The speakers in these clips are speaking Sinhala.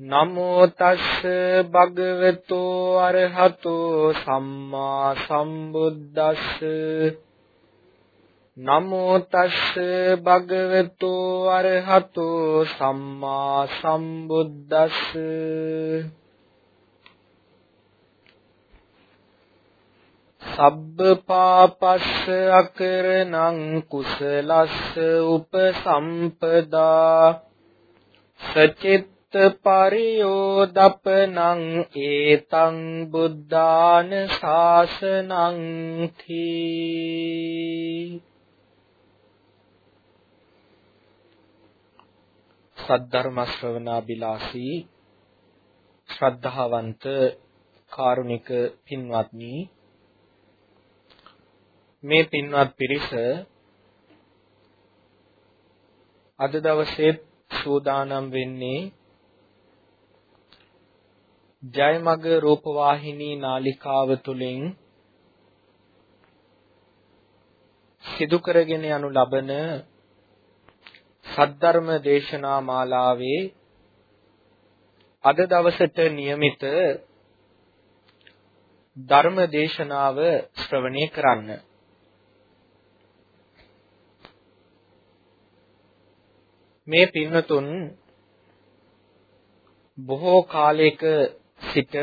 නමෝ තස්ස භගවතු අරහතෝ සම්මා සම්බුද්දස්ස. නමෝ තස්ස භගවතු අරහතෝ සම්මා සම්බුද්දස්ස. සබ්බ පාපස්ස අකරණං කුසලස්ස උපසම්පදා. සචිත් පරියෝදපනං ඒතං බුද්ධාන ශාසනං තී. සද්ධර්ම ශ්‍රවණාබිලාසී ශ්‍රද්ධාවන්ත කාරුණික පින්වත්නි මේ පින්වත් පිරිස අද දවසේ සූදානම් වෙන්නේ ජයමග රූපවාහිනී නාලිකාව තුලින් සිදු කරගෙන යනු ලබන සද්ධර්ම දේශනා මාලාවේ අද දවසට નિયમિત ධර්ම දේශනාව ශ්‍රවණය කරන්න. මේ පින්වතුන් බොහෝ කාලයක සිට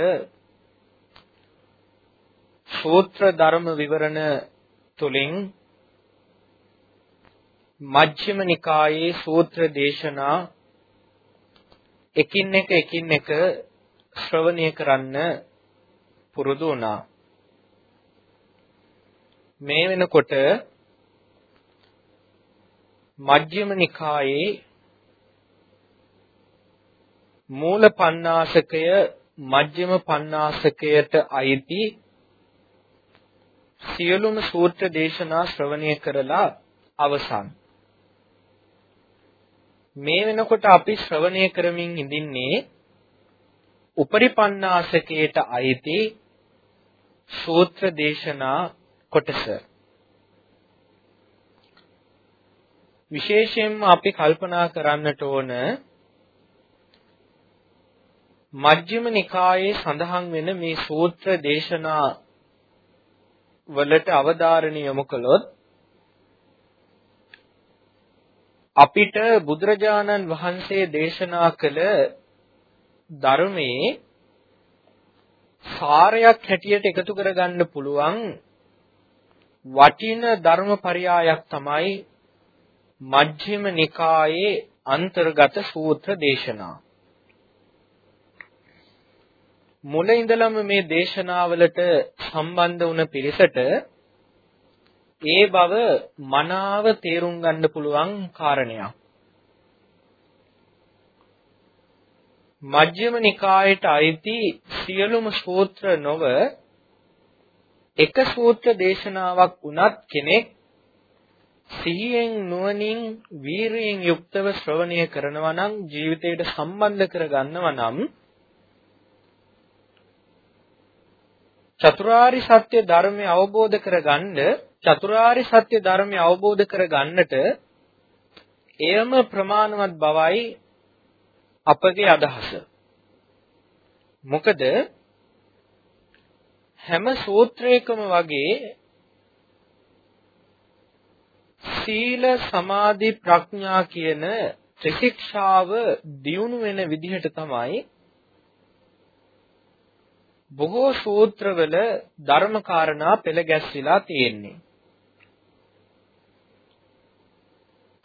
සූත්‍ර ධර්ම විවරණ තුලින් මජ්ක්‍ධිම නිකායේ සූත්‍ර දේශනා එකින් එක එකින් එක ශ්‍රවණය කරන්න පුරුදු වුණා. මේ වෙනකොට මජ්ක්‍ධිම නිකායේ මූල පණ්ණාසකය මජ්ක්‍ධිම පඤ්ඤාසකයට අයිති සියලුම සූත්‍ර දේශනා ශ්‍රවණය කරලා අවසන්. මේ වෙනකොට අපි ශ්‍රවණය කරමින් ඉඳින්නේ උපරිපන්නාසකයට අයිති සූත්‍ර දේශනා කොටස. විශේෂයෙන්ම අපි කල්පනා කරන්නට ඕන මජ්ක්‍ධිම නිකායේ සඳහන් වෙන මේ සූත්‍ර දේශනා වලට අවධාරණ යොමු කළොත් අපිට බුදුරජාණන් වහන්සේ දේශනා කළ ධර්මයේ සාරයක් හැටියට එකතු කරගන්න පුළුවන් වටින ධර්මපරයායක් තමයි මජ්ක්‍ධිම නිකායේ අන්තර්ගත සූත්‍ර දේශනා. මුල ඉඳලම මේ දේශනාවලට සම්බන්ධ වුණ පිරිසට ඒ බව මනාව තේරුම් ගන්න පුළුවන් කාරණයක්. මජ්ක්‍ධිම නිකායට අයිති සියලුම සූත්‍ර නොව එක සූත්‍ර දේශනාවක් වුණත් කෙනෙක් සිහියෙන් නුවණින් වීරියෙන් යුක්තව ශ්‍රවණය කරනවා නම් ජීවිතයට සම්බන්ධ කරගන්නවා නම් චතුරාරි සත්‍ය ධර්මය අවබෝධ කරගන්න චතුරාරි සත්‍ය ධර්මය අවබෝධ කරගන්නට එයම ප්‍රමාණවත් බවයි අපගේ අදහස. මොකද හැම සූත්‍රයකම වගේ සීල සමාධි ප්‍රඥා කියන ත්‍රිශික්ෂාව දියුණු වෙන විදිහට තමයි බොහෝ සූත්‍රවල ධර්මකාරණා පෙළ ගැස්විලා තියෙන්නේ.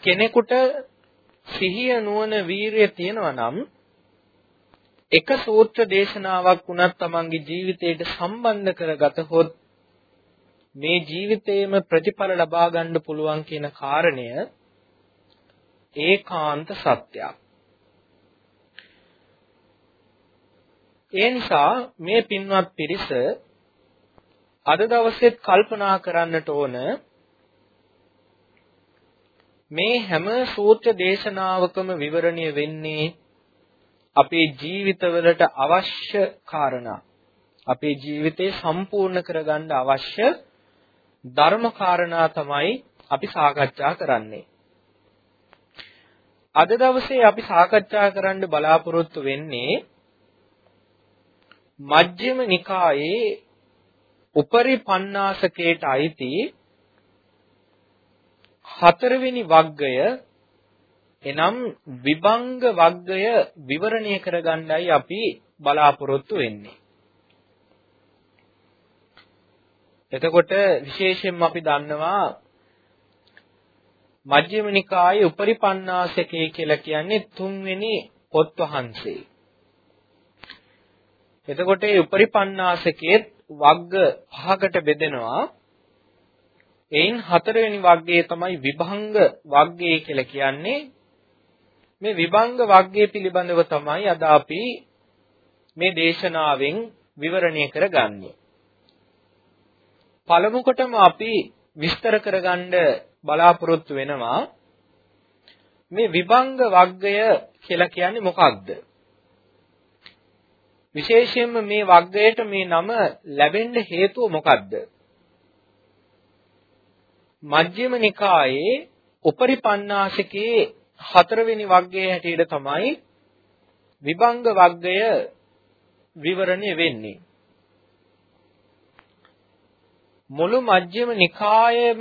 කෙනෙකුට සිහිය නුවණ වීරිය තියෙනවා නම් එක සූත්‍ර දේශනාවක් වුණත් තමන්ගේ ජීවිතයට සම්බන්ධ කරගතහොත් මේ ජීවිතේම ප්‍රතිඵල ලබා ගන්න පුළුවන් කියන කාරණය ඒකාන්ත සත්‍යයක්. ඒ නිසා මේ පින්වත් පිරිස අද දවසෙත් කල්පනා කරන්නට ඕන මේ හැම සූත්‍ර දේශනාවකම විවරණය වෙන්නේ අපේ ජීවිතවලට අවශ්‍ය කාරණා අපේ ජීවිතේ සම්පූර්ණ කරගන්න අවශ්‍ය ධර්ම කාරණා තමයි අපි සාකච්ඡා කරන්නේ. අද දවසේ අපි සාකච්ඡා කරන්න බලාපොරොත්තු වෙන්නේ මජ්ක්‍ධිම නිකායේ උපරි පණ්ණාසකේට අයිති හතරවෙනි වග්ගය එනම් විභංග වග්ගය විවරණය කරගන්නයි අපි බලාපොරොත්තු වෙන්නේ. එතකොට විශේෂයෙන්ම අපි දන්නවා මජ්ක්‍ධිම නිකායේ උපරිපන්නාසකේ කියලා කියන්නේ තුන්වෙනි පොත් වහන්සේ. එතකොට මේ උපරිපන්නාසකයේ වග්ග පහකට බෙදෙනවා. එයින් හතරවෙනි වග්ගයේ තමයි විභංග වග්ගය කියලා කියන්නේ. මේ විභංග වග්ගය පිළිබඳව තමයි අද අපි මේ දේශනාවෙන් විවරණය කරගන්නේ. පළමු කොටම අපි විස්තර කරගන්න බලාපොරොත්තු වෙනවා මේ විභංග වග්ගය කියලා කියන්නේ මොකක්ද? විශේෂයෙන්ම මේ වග්ගයට මේ නම ලැබෙන්න හේතුව මොකක්ද? මජ්ක්‍ධිම නිකායේ උපරිපන්නාසිකේ හතරවෙනි වග්ගයේ හැටියට තමයි විභංග වග්ගය විවරණය වෙන්නේ. මුළු මජ්ක්‍ධිම නිකායේම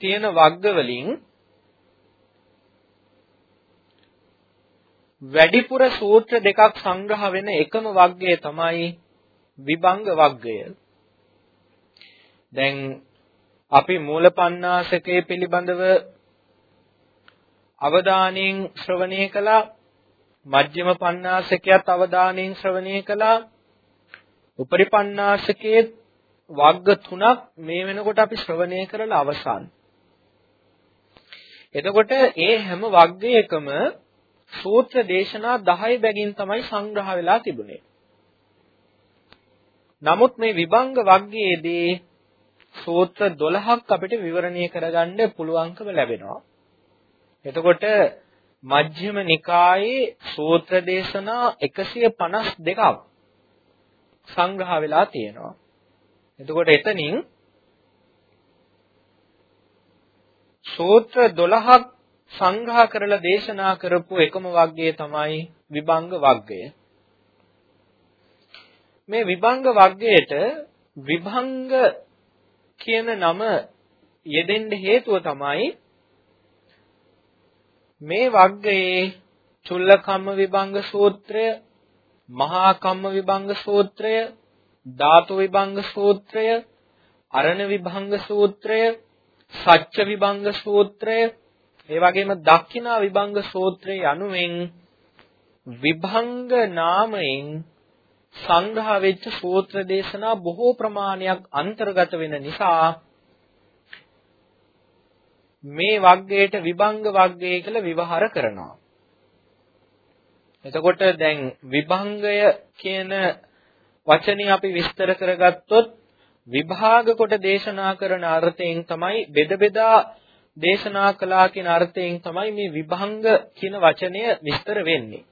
තියෙන වග්ග වලින් වැඩිපුර සූත්‍ර දෙකක් සංග්‍රහ වෙන එකම වග්ගය තමයි විභංග වග්ගය. දැන් අපි මූලපණ්ණාසකයේ පිළිබඳව අවධානයෙන් ශ්‍රවණය කළා මජ්ක්‍ධිම පණ්ණාසකයත් අවධානයෙන් ශ්‍රවණය කළා උපරිපණ්ණාසකයේ වග්ග තුනක් මේ වෙනකොට අපි ශ්‍රවණය කරලා අවසන්. එතකොට ඒ හැම වග්ගයකම සූත්‍ර දේශනා 10 බැගින් තමයි සංග්‍රහ වෙලා තිබුණේ. නමුත් මේ විභංග වග්ගයේදී සූත්‍ර 12ක් අපිට විවරණය කරගන්න පුළුවන්කම ලැබෙනවා. එතකොට මජ්ක්‍ධිම නිකායේ සූත්‍ර දේශනා 152ක් සංග්‍රහ වෙලා තියෙනවා. එතකොට එතනින් සූත්‍ර 12ක් සංග්‍රහ කරලා දේශනා කරපු එකම වග්ගය තමයි විභංග වග්ගය. මේ විභංග වග්ගයට විභංග කියන නම යෙදෙන්න හේතුව තමයි මේ වග්ගයේ චුල්ලකම්ම විභංග සූත්‍රය, මහා කම්ම විභංග සූත්‍රය, ධාතු විභංග සූත්‍රය, අරණ විභංග සූත්‍රය, සච්ච විභංග සූත්‍රය, ඒ වගේම දක්ඛිනා විභංග සූත්‍රය යනුවෙන් විභංග නාමයෙන් සංග්‍රහ වෙච්ච සූත්‍ර දේශනා බොහෝ ප්‍රමාණයක් අන්තර්ගත වෙන නිසා මේ වග්ගයට විභංග වග්ගය කියලා විවහාර කරනවා. එතකොට දැන් විභංගය කියන වචනේ අපි විස්තර කරගත්තොත් විභාග කොට දේශනා කරන අර්ථයෙන් තමයි බෙද බෙදා දේශනා කළා කියන අර්ථයෙන් තමයි මේ විභංග කියන වචනය විස්තර වෙන්නේ.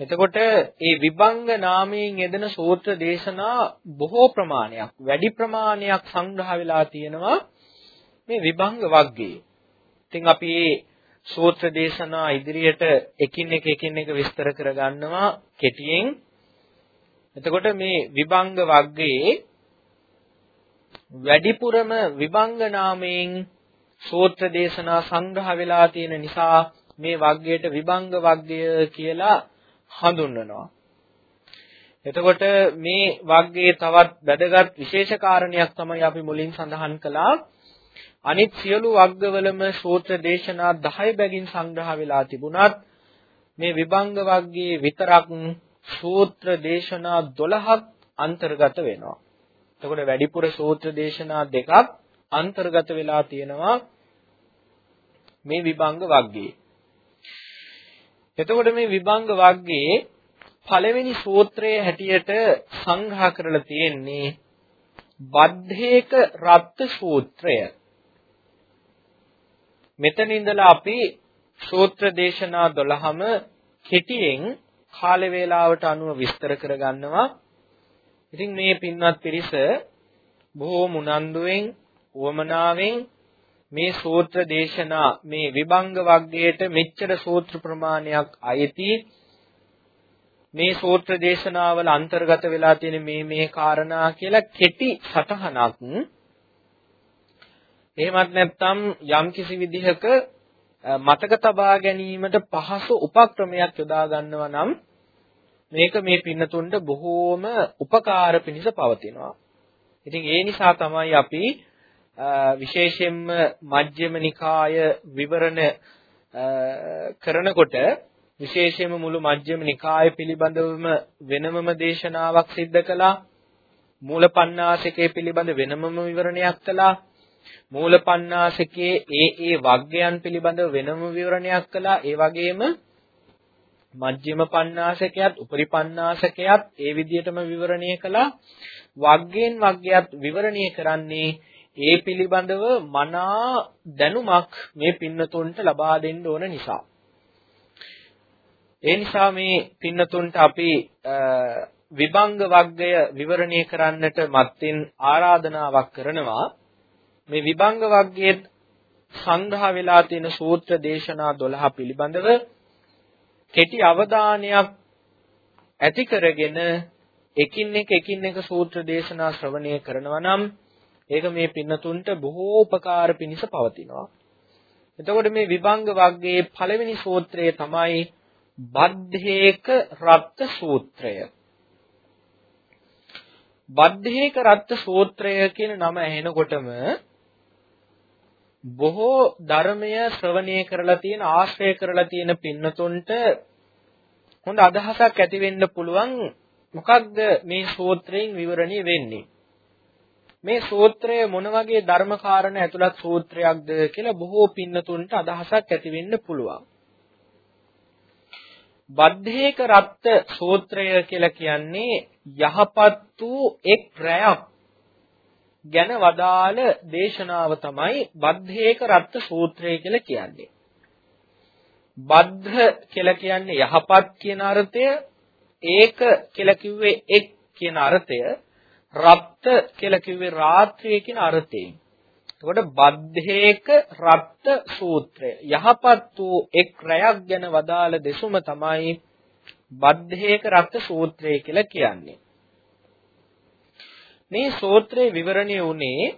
එතකොට මේ විභංග නාමයෙන් යෙදෙන සූත්‍ර දේශනා බොහෝ ප්‍රමාණයක් වැඩි ප්‍රමාණයක් සංග්‍රහ වෙලා තියෙනවා මේ විභංග වර්ගයේ. ඉතින් අපි මේ සූත්‍ර දේශනා ඉදිරියට එකින් එක එකින් එක විස්තර කරගන්නවා කෙටියෙන්. එතකොට මේ විභංග වර්ගයේ වැඩිපුරම විභංග නාමයෙන් සූත්‍ර දේශනා සංග්‍රහ වෙලා තියෙන නිසා මේ වර්ගයට විභංග වර්ගය කියලා හඳුන්වනවා. එතකොට මේ වග්ගයේ තවත් වැදගත් විශේෂ කාරණයක් තමයි අපි මුලින් සඳහන් කළා. අනිත් සියලු වග්ගවලම සූත්‍ර දේශනා 10 බැගින් සංග්‍රහ වෙලා තිබුණත් මේ විභංග වග්ගයේ විතරක් සූත්‍ර දේශනා 12ක් අන්තර්ගත වෙනවා. එතකොට වැඩිපුර සූත්‍ර දේශනා දෙකක් අන්තර්ගත වෙලා තියෙනවා මේ විභංග වග්ගයේ. එතකොට මේ විභංග වග්ගයේ පළවෙනි සූත්‍රයේ හැටියට සංග්‍රහ කරලා තියෙන්නේ බද්ධේක රත්ත සූත්‍රය. මෙතන ඉඳලා අපි සූත්‍ර දේශනා 12ම කෙටියෙන් කාල වේලාවට අනුව විස්තර කරගන්නවා. ඉතින් මේ පින්වත් පිරිස බොහෝ මුනන්දුවෙන් උවමනාවෙන් මේ සූත්‍ර දේශනා මේ විභංග වර්ගයට මෙච්චර සූත්‍ර ප්‍රමාණයක් අයති මේ සූත්‍ර දේශනාවල අන්තර්ගත වෙලා තියෙන මේ මේ කාරණා කියලා කෙටි සටහනක් එහෙමත් නැත්නම් යම්කිසි විදිහක මතක තබා ගැනීමට පහසු උපක්‍රමයක් යොදා ගන්නවා නම් මේක මේ පින්නතුන්ට බොහෝම උපකාර පිණිස පවතිනවා. ඉතින් ඒ නිසා තමයි අපි විශේෂයෙන්ම මජ්ක්‍ධිම නිකාය විවරණ කරනකොට විශේෂයෙන්ම මුළු මජ්ක්‍ධිම නිකාය පිළිබඳවම වෙනමම දේශනාවක් සිද්ධ කළා. මූලපණ්ණාසිකය පිළිබඳ වෙනමම විවරණයක් කළා. මූලපණ්ණාසිකයේ ඒ ඒ වග්ගයන් පිළිබඳව වෙනම විවරණයක් කළා. ඒ වගේම මජ්ක්‍ධිම පණ්ණාසකයත් උපරිපණ්ණාසකයත් ඒ විදිහටම විවරණය කළා වග්ගෙන් වග්ගයත් විවරණය කරන්නේ ඒ පිළිබඳව මනා දැනුමක් මේ පින්නතුන්ට ලබා දෙන්න ඕන නිසා. ඒ නිසා මේ පින්නතුන්ට අපි විභංග වග්ගය විවරණය කරන්නට මත්ින් ආරාධනාවක් කරනවා. මේ විභංග වග්ගයේ සංග්‍රහ වෙලා තියෙන සූත්‍ර දේශනා 12 පිළිබඳව කෙටි අවධානයක් ඇති කරගෙන එකින් එක එකින් එක සූත්‍ර දේශනා ශ්‍රවණය කරනවා නම් ඒක මේ පින්නතුන්ට බොහෝ උපකාර පිණිස පවතිනවා. එතකොට මේ විභංග වර්ගයේ පළවෙනි සූත්‍රය තමයි බද්ධේක රත්ත සූත්‍රය. බද්ධේක රත්ත සූත්‍රය කියන නම ඇහෙනකොටම බොහෝ ධර්මය ශ්‍රවණය කරලා තියෙන ආශ්‍රය කරලා තියෙන පින්නතුන්ට හොඳ අදහසක් ඇති වෙන්න පුළුවන් මොකක්ද මේ සූත්‍රයෙන් විවරණය වෙන්නේ මේ සූත්‍රය මොන වගේ ධර්ම කාරණා ඇතුළත් සූත්‍රයක්ද කියලා බොහෝ පින්නතුන්ට අදහසක් ඇති වෙන්න පුළුවන් බද්ධේක රත්ත සූත්‍රය කියලා කියන්නේ යහපත් වූ එක් රැයක් ගැන වදාළ දේශනාව තමයි බද්ධේක රත්ත සූත්‍රය කියලා කියන්නේ. බද්ධ කියලා කියන්නේ යහපත් කියන අර්ථය, ඒක කියලා කිව්වේ එක් කියන අර්ථය, රත්ත කියලා කිව්වේ රාත්‍රිය කියන අර්ථයෙන්. එතකොට බද්ධේක රත්ත සූත්‍රය යහපත් වූ එක් රැයක් ගැන වදාළ දෙසුම තමයි බද්ධේක රත්ත සූත්‍රය කියලා කියන්නේ. මේ සූත්‍රයේ විවරණය වුණේ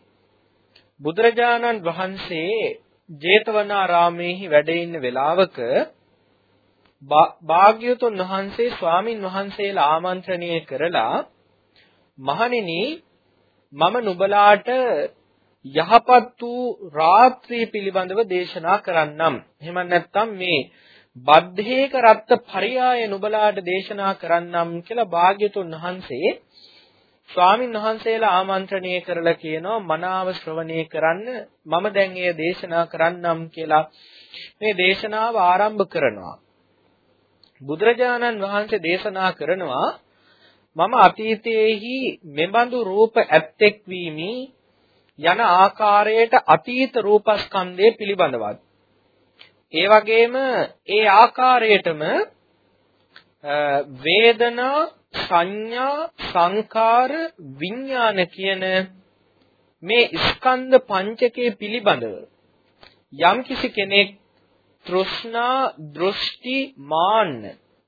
බුදුරජාණන් වහන්සේ ජේතවනාරාමේහි වැඩ ඉන්න වෙලාවක භාග්‍යවතුන් වහන්සේ ස්වාමින් වහන්සේලා ආමන්ත්‍රණය කරලා මහණෙනි මම නුඹලාට යහපත් වූ රාත්‍රී පිළිබඳව දේශනා කරන්නම්. එහෙම නැත්නම් මේ බද්ධේක රත්ත පරියාය නුඹලාට දේශනා කරන්නම් කියලා භාග්‍යතුන් වහන්සේ ස්වාමින් වහන්සේලා ආමන්ත්‍රණය කරලා කියනවා මනාව ශ්‍රවණය කරන්න මම දැන් එය දේශනා කරන්නම් කියලා මේ දේශනාව ආරම්භ කරනවා බුදුරජාණන් වහන්සේ දේශනා කරනවා මම අතීතයේහි මෙබඳු රූප ඇත්තෙක් වීමි යන ආකාරයට අතීත රූපස්කන්ධය පිළිබඳවත්. ඒ වගේම ඒ ආකාරයටම වේදනා සංඥා සංකාර විඥාන කියන මේ ස්කන්ධ පංචකයේ පිළිබඳව යම්කිසි කෙනෙක් තෘෂ්ණා දෘෂ්ටි මාන්න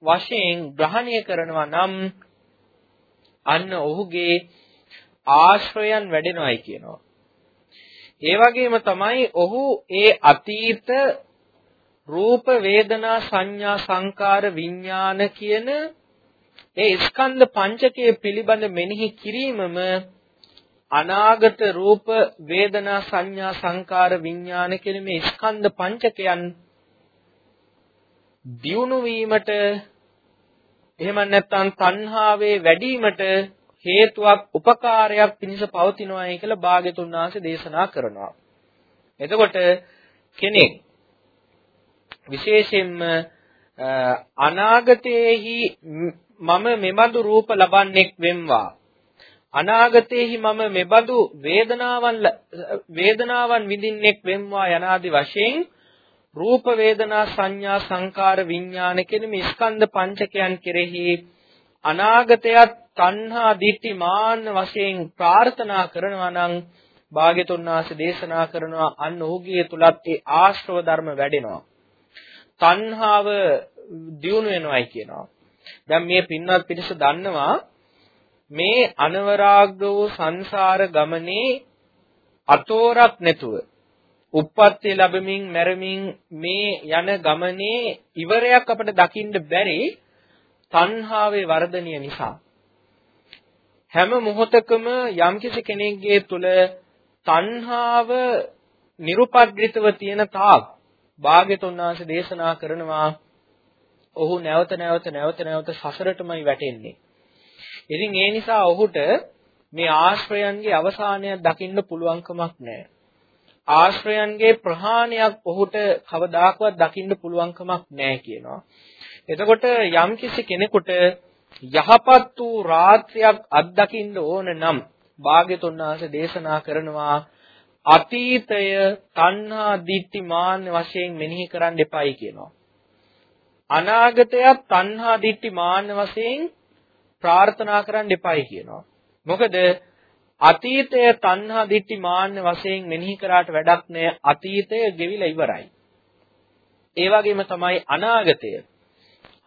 වශයෙන් ග්‍රහණය කරනවා නම් අන්න ඔහුගේ ආශ්‍රයයන් වැඩෙනවයි කියනවා. ඒ වගේම තමයි ඔහු ඒ අතීත රූප වේදනා සංඥා සංකාර විඥාන කියන ඒ ස්කන්ධ පංචකය පිළිබඳ මෙනෙහි කිරීමම අනාගත රූප වේදනා සංඥා සංකාර විඥාන කියන මේ ස්කන්ධ පංචකයන් දියුණු වීමට එහෙම නැත්නම් තණ්හාවේ වැඩිවීමට හේතුවක් උපකාරයක් පිණිස පවතිනවායි කියලා භාග්‍යතුන් වහන්සේ දේශනා කරනවා. එතකොට කෙනෙක් විශේෂයෙන්ම අනාගතයේහි මම මෙබඳු රූප ලබන්නෙක් වෙම්වා අනාගතයේහි මම මෙබඳු වේදනාවන් වේදනාවන් විඳින්නෙක් වෙම්වා යනාදි වශයෙන් රූප වේදනා සංඥා සංකාර විඥාන කියන මේ ස්කන්ධ පංචකයන් කෙරෙහි අනාගතයත් තණ්හා දිට්ඨි මාන්න වශයෙන් ප්‍රාර්ථනා කරනවා නම් භාග්‍යතුන් වහන්සේ දේශනා කරනවා අන්න ඔහුගේ තුලත් ඒ ආශ්‍රව ධර්ම වැඩෙනවා. තණ්හාව දියුණු වෙනවයි කියනවා. දැන් මේ පින්වත් පිරිස දන්නවා මේ අනවරාග්‍ර වූ සංසාර ගමනේ අතෝරක් නැතුව උප්පත්ති ලැබමින් මැරමින් මේ යන ගමනේ ඉවරයක් අපිට දකින්න බැරි තණ්හාවේ වර්ධනය නිසා හැම මොහොතකම යම්කිසි කෙනෙක්ගේ තුල තණ්හාව nirupadritaව තියෙන තාක් භාග්‍යතුන් වහන්සේ දේශනා කරනවා ඔහු නැවත නැවත නැවත නැවත සසරටමයි වැටෙන්නේ. ඉතින් ඒ නිසා ඔහුට මේ ආශ්‍රයන්ගේ අවසානයක් දකින්න පුළුවන්කමක් නැහැ. ආශ්‍රයන්ගේ ප්‍රහාණයක් ඔහුට කවදාකවත් දකින්න පුළුවන්කමක් නැහැ කියනවා. එතකොට යම්කිසි කෙනෙකුට යහපත් වූ රාත්‍රියක් අත්දකින්න ඕන නම් භාග්‍යතුන් වහන්සේ දේශනා කරනවා අතීතය තණ්හා දිට්ඨි මාන්න වශයෙන් මෙනෙහි කරන්න එපයි කියනවා. අනාගතයත් තණ්හා දිට්ඨි මාන්න වශයෙන් ප්‍රාර්ථනා කරන්න එපයි කියනවා. මොකද අතීතය තණ්හා දිට්ඨි මාන්න වශයෙන් මෙනෙහි කරාට වැඩක් නැහැ. අතීතය ගෙවිලා ඉවරයි. ඒ වගේම තමයි අනාගතය.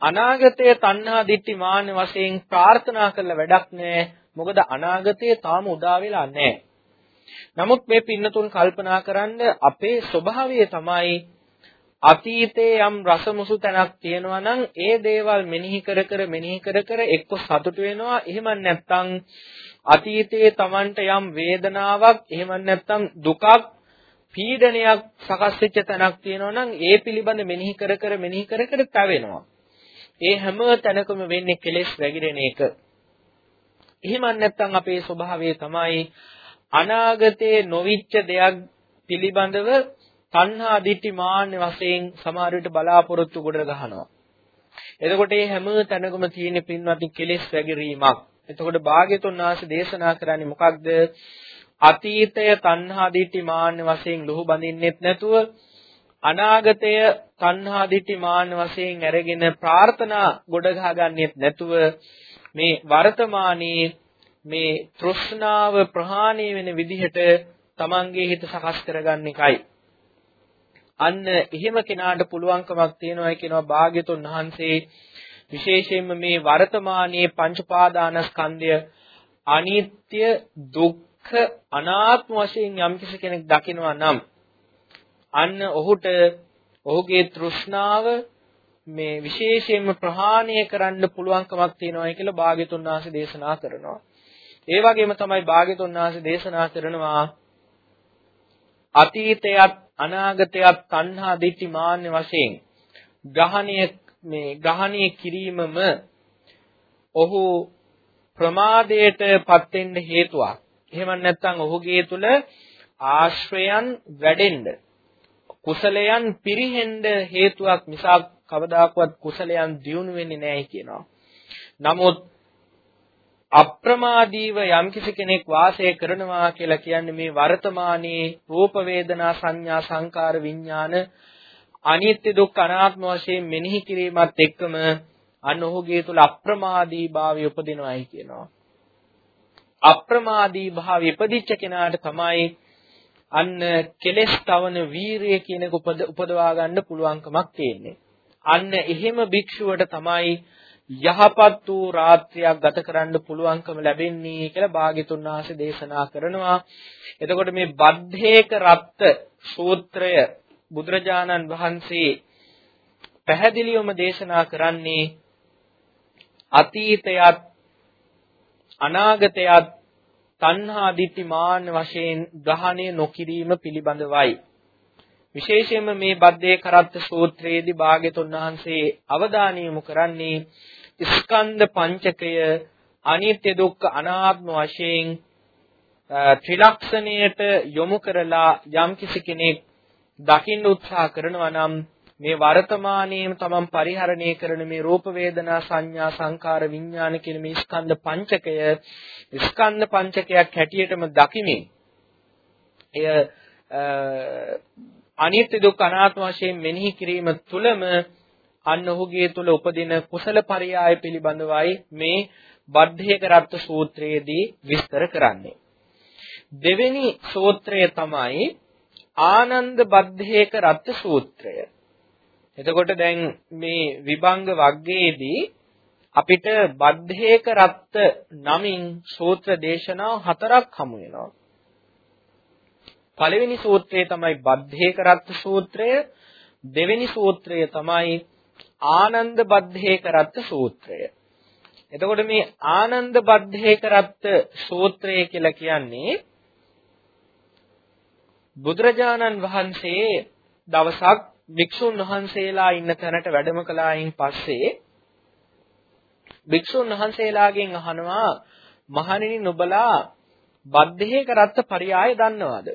අනාගතය තණ්හා දිට්ඨි මාන්න වශයෙන් ප්‍රාර්ථනා කළ වැඩක් නැහැ. මොකද අනාගතය තාම උදා වෙලා නැහැ. නමුත් මේ පින්නතුන් කල්පනා කරන්න අපේ ස්වභාවය තමයි අතීතයේ යම් රසමුසු තැනක් තියෙනවා නම් ඒ දේවල් මෙනෙහි කර කර මෙනෙහි කර කර එක්ක සතුට වෙනවා එහෙම නැත්නම් අතීතයේ Tamanට යම් වේදනාවක් එහෙම නැත්නම් දුකක් පීඩනයක් සකස් වෙච්ච තැනක් තියෙනවා නම් ඒ පිළිබඳ මෙනෙහි කර කර මෙනෙහි කර කර තැවෙනවා ඒ හැම තැනකම වෙන්නේ කෙලෙස් වැగిරෙන එක එහෙම නැත්නම් අපේ ස්වභාවය තමයි අනාගතයේ නොවිච්ච දෙයක් පිළිබඳව තණ්හා දිට්ඨි මාන්න වශයෙන් සමහර විට බලාපොරොත්තු කොට ගහනවා. එතකොට මේ හැම තැනකම තියෙන පින්වත්නි කෙලෙස් වැගිරීමක්. එතකොට භාග්‍යතුන් වහන්සේ දේශනා කරන්නේ මොකක්ද? අතීතය තණ්හා දිට්ඨි මාන්න වශයෙන් ලුහු බඳින්නෙත් නැතුව අනාගතය තණ්හා දිට්ඨි මාන්න වශයෙන් අරගෙන ප්‍රාර්ථනා ගොඩ ගහගන්නෙත් නැතුව මේ වර්තමානයේ මේ තෘෂ්ණාව ප්‍රහාණය වෙන විදිහට තමන්ගේ හිත සකස් කරගන්න එකයි. අන්න එහෙම කෙනාට පුළුවන්කමක් තියෙනවා කියනවා භාග්‍යතුන් වහන්සේ විශේෂයෙන්ම මේ වර්තමානයේ පංච පාදානස්කන්ධය අනිත්‍ය දුක්ඛ අනාත්ම වශයෙන් යම්කිසි කෙනෙක් දකිනවා නම් අන්න ඔහුට ඔහුගේ තෘෂ්ණාව මේ විශේෂයෙන්ම ප්‍රහාණය කරන්න පුළුවන්කමක් තියෙනවා කියලා භාග්‍යතුන් වහන්සේ දේශනා කරනවා. ඒ වගේම තමයි භාග්‍යතුන් වහන්සේ දේශනා කරනවා අතීතයත් අනාගතයත් තණ්හා දිට්ඨි මාන්න වශයෙන් ග්‍රහණය මේ ග්‍රහණය කිරීමම ඔහු ප්‍රමාදයට පත් වෙන්න හේතුවක්. එහෙම නැත්නම් ඔහුගේ තුල ආශ්‍රයන් වැඩෙන්න කුසලයන් පිරිහෙන්න හේතුවක් නිසා කවදාකවත් කුසලයන් දියුණු වෙන්නේ නැහැ කියනවා. නමුත් අප්‍රමාදීව යම්කිසි කෙනෙක් වාසය කරනවා කියලා කියන්නේ මේ වර්තමානයේ රූප වේදනා සංඥා සංකාර විඥාන අනිත්‍ය දුක්ඛ අනාත්ම වශයෙන් මෙනෙහි කිරීමත් එක්කම අන්න ඔහුගේ තුල අප්‍රමාදී භාවය උපදිනවායි කියනවා. අප්‍රමාදී භාවය ඉපදිච්ච කෙනාට තමයි අන්න කෙලස් තවන වීරිය කියන එක උපදවා ගන්න පුළුවන්කමක් තියෙන්නේ. අන්න එහෙම භික්ෂුවට තමයි යහපත් වූ රාත්‍රියක් ගත කරන්න පුළුවන්කම ලැබෙන්නේ කියලා භාග්‍යතුන් වහන්සේ දේශනා කරනවා. එතකොට මේ බද්ධේක රත්ත සූත්‍රය බුදුරජාණන් වහන්සේ පැහැදිලිවම දේශනා කරන්නේ අතීතයත් අනාගතයත් තණ්හා දිට්ඨි මාන වශයෙන් ග්‍රහණය නොකිරීම පිළිබඳවයි. විශේෂයෙන්ම මේ බද්දේ කරත්ත සූත්‍රයේදී භාග්‍යතුන් වහන්සේ අවධානය යොමු කරන්නේ ස්කන්ධ පංචකය අනිත්‍ය දුක්ඛ අනාත්ම වශයෙන් ත්‍රිලක්ෂණයට යොමු කරලා යම්කිසි කෙනෙක් දකින්න උත්සාහ කරනවා නම් මේ වර්තමානයේම තමන් පරිහරණය කරන මේ රූප වේදනා සංඥා සංකාර විඥාන කියන මේ ස්කන්ධ පංචකය ස්කන්ධ පංචකයක් හැටියටම දකිමින් එය අනිත්‍ය දුක්ඛ අනාත්ම වශයෙන් මෙනෙහි කිරීම තුළම අන්න ඔහුගේ තුල උපදින කුසල පරයය පිළිබඳවයි මේ බද්ධේක රත්ත සූත්‍රයේදී විස්තර කරන්නේ. දෙවෙනි සූත්‍රය තමයි ආනන්ද බද්ධේක රත්ත සූත්‍රය. එතකොට දැන් මේ විභංග වග්ගයේදී අපිට බද්ධේක රත්ත නමින් සූත්‍ර දේශනා හතරක් හමු වෙනවා. පළවෙනි සූත්‍රය තමයි බද්ධේක රත්ත සූත්‍රය, දෙවෙනි සූත්‍රය තමයි ආනන්ද බද්ධේක රත්ත සූත්‍රය. එතකොට මේ ආනන්ද බද්ධේක රත්ත සූත්‍රය කියලා කියන්නේ බුදුරජාණන් වහන්සේ දවසක් භික්ෂුන් වහන්සේලා ඉන්න තැනට වැඩම කළායින් පස්සේ භික්ෂුන් වහන්සේලාගෙන් අහනවා මහණෙනි නුඹලා බද්ධේ කරත්ත පරියාය දන්නවද?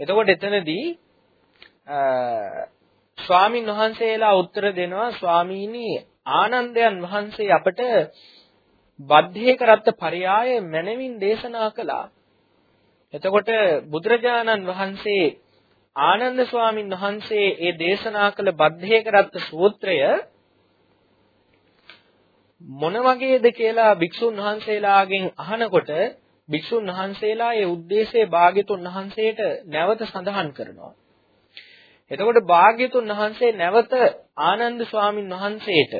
එතකොට එතනදී ස්වාමින් වහන්සේලා උත්තර දෙනවා ස්වාමීනි ආනන්දයන් වහන්සේ අපට බද්ධේ කරත්ත පරියාය මනමින් දේශනා කළා. එතකොට බුදුරජාණන් වහන්සේ ආනන්ද ස්වාමින් වහන්සේ ඒ දේශනා කළ බද්ධේකරත්ත සූත්‍රය මොන වගේද කියලා භික්ෂුන් වහන්සේලාගෙන් අහනකොට භික්ෂුන් වහන්සේලා ඒ ಉದ್ದೇಶයේ භාග්‍යතුන් වහන්සේට නැවත සඳහන් කරනවා. එතකොට භාග්‍යතුන් වහන්සේ නැවත ආනන්ද ස්වාමින් වහන්සේට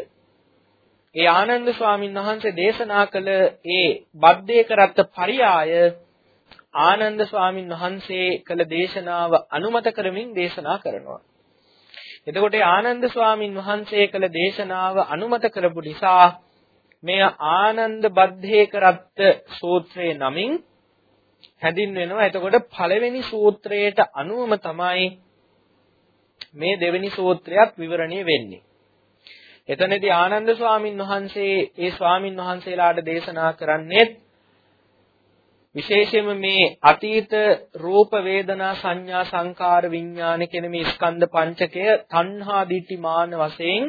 ඒ ආනන්ද ස්වාමින් වහන්සේ දේශනා කළ ඒ බද්දේ කරත්ත පරියාය ආනන්ද ස්වාමින් වහන්සේ කළ දේශනාව අනුමත කරමින් දේශනා කරනවා. එතකොට ආනන්ද ස්වාමින් වහන්සේ කළ දේශනාව අනුමත කරපු නිසා මෙය ආනන්ද බද්ධේ කරත්ත සූත්‍රයේ නමින් හැඳින්වෙනවා. එතකොට පළවෙනි සූත්‍රයට අනුවම තමයි මේ දෙවෙනි සූත්‍රයත් විවරණය වෙන්නේ. එතනදී ආනන්ද ස්වාමින් වහන්සේ ඒ ස්වාමින් වහන්සේලාට දේශනා කරන්නේ විශේෂයෙන්ම මේ අතීත රූප වේදනා සංඥා සංකාර විඥාන කියන මේ ස්කන්ධ පංචකය තණ්හා දිට්ඨි මාන වශයෙන්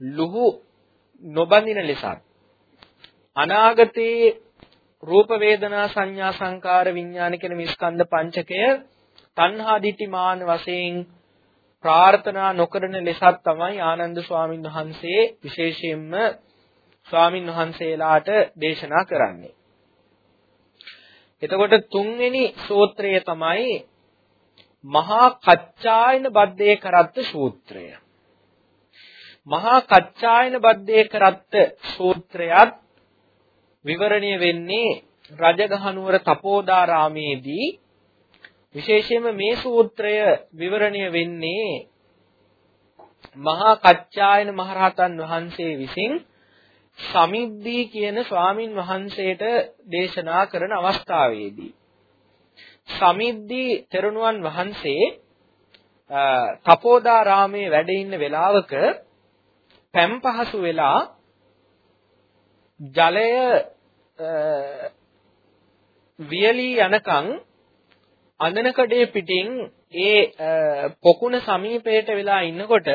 ලුහු නොබඳින ලෙසත් අනාගතයේ රූප වේදනා සංඥා සංකාර විඥාන කියන මේ ස්කන්ධ පංචකය තණ්හා දිට්ඨි මාන වශයෙන් ප්‍රාර්ථනා නොකරන ලෙසත් තමයි ආනන්ද ස්වාමින් වහන්සේ විශේෂයෙන්ම ස්වාමින් වහන්සේලාට දේශනා කරන්නේ. එතකොට තුන්වෙනි සූත්‍රය තමයි මහා කච්චායන බද්දේ කරත්ත සූත්‍රය. මහා කච්චායන බද්දේ කරත්ත සූත්‍රයත් විවරණය වෙන්නේ රජගහනුවර තපෝදාරාමේදී විශේෂයෙන්ම මේ සූත්‍රය විවරණය වෙන්නේ මහා කච්චායන මහරහතන් වහන්සේ විසින් සමිද්දී කියන ස්වාමින් වහන්සේට දේශනා කරන අවස්ථාවේදී සමිද්දී තෙරණුවන් වහන්සේ තපෝදාරාමේ වැඩ ඉන්න වෙලාවක පැම් පහසු වෙලා ජලය වියලී යනකම් අඳනකඩේ පිටින් ඒ පොකුණ සමීපයට වෙලා ඉන්නකොට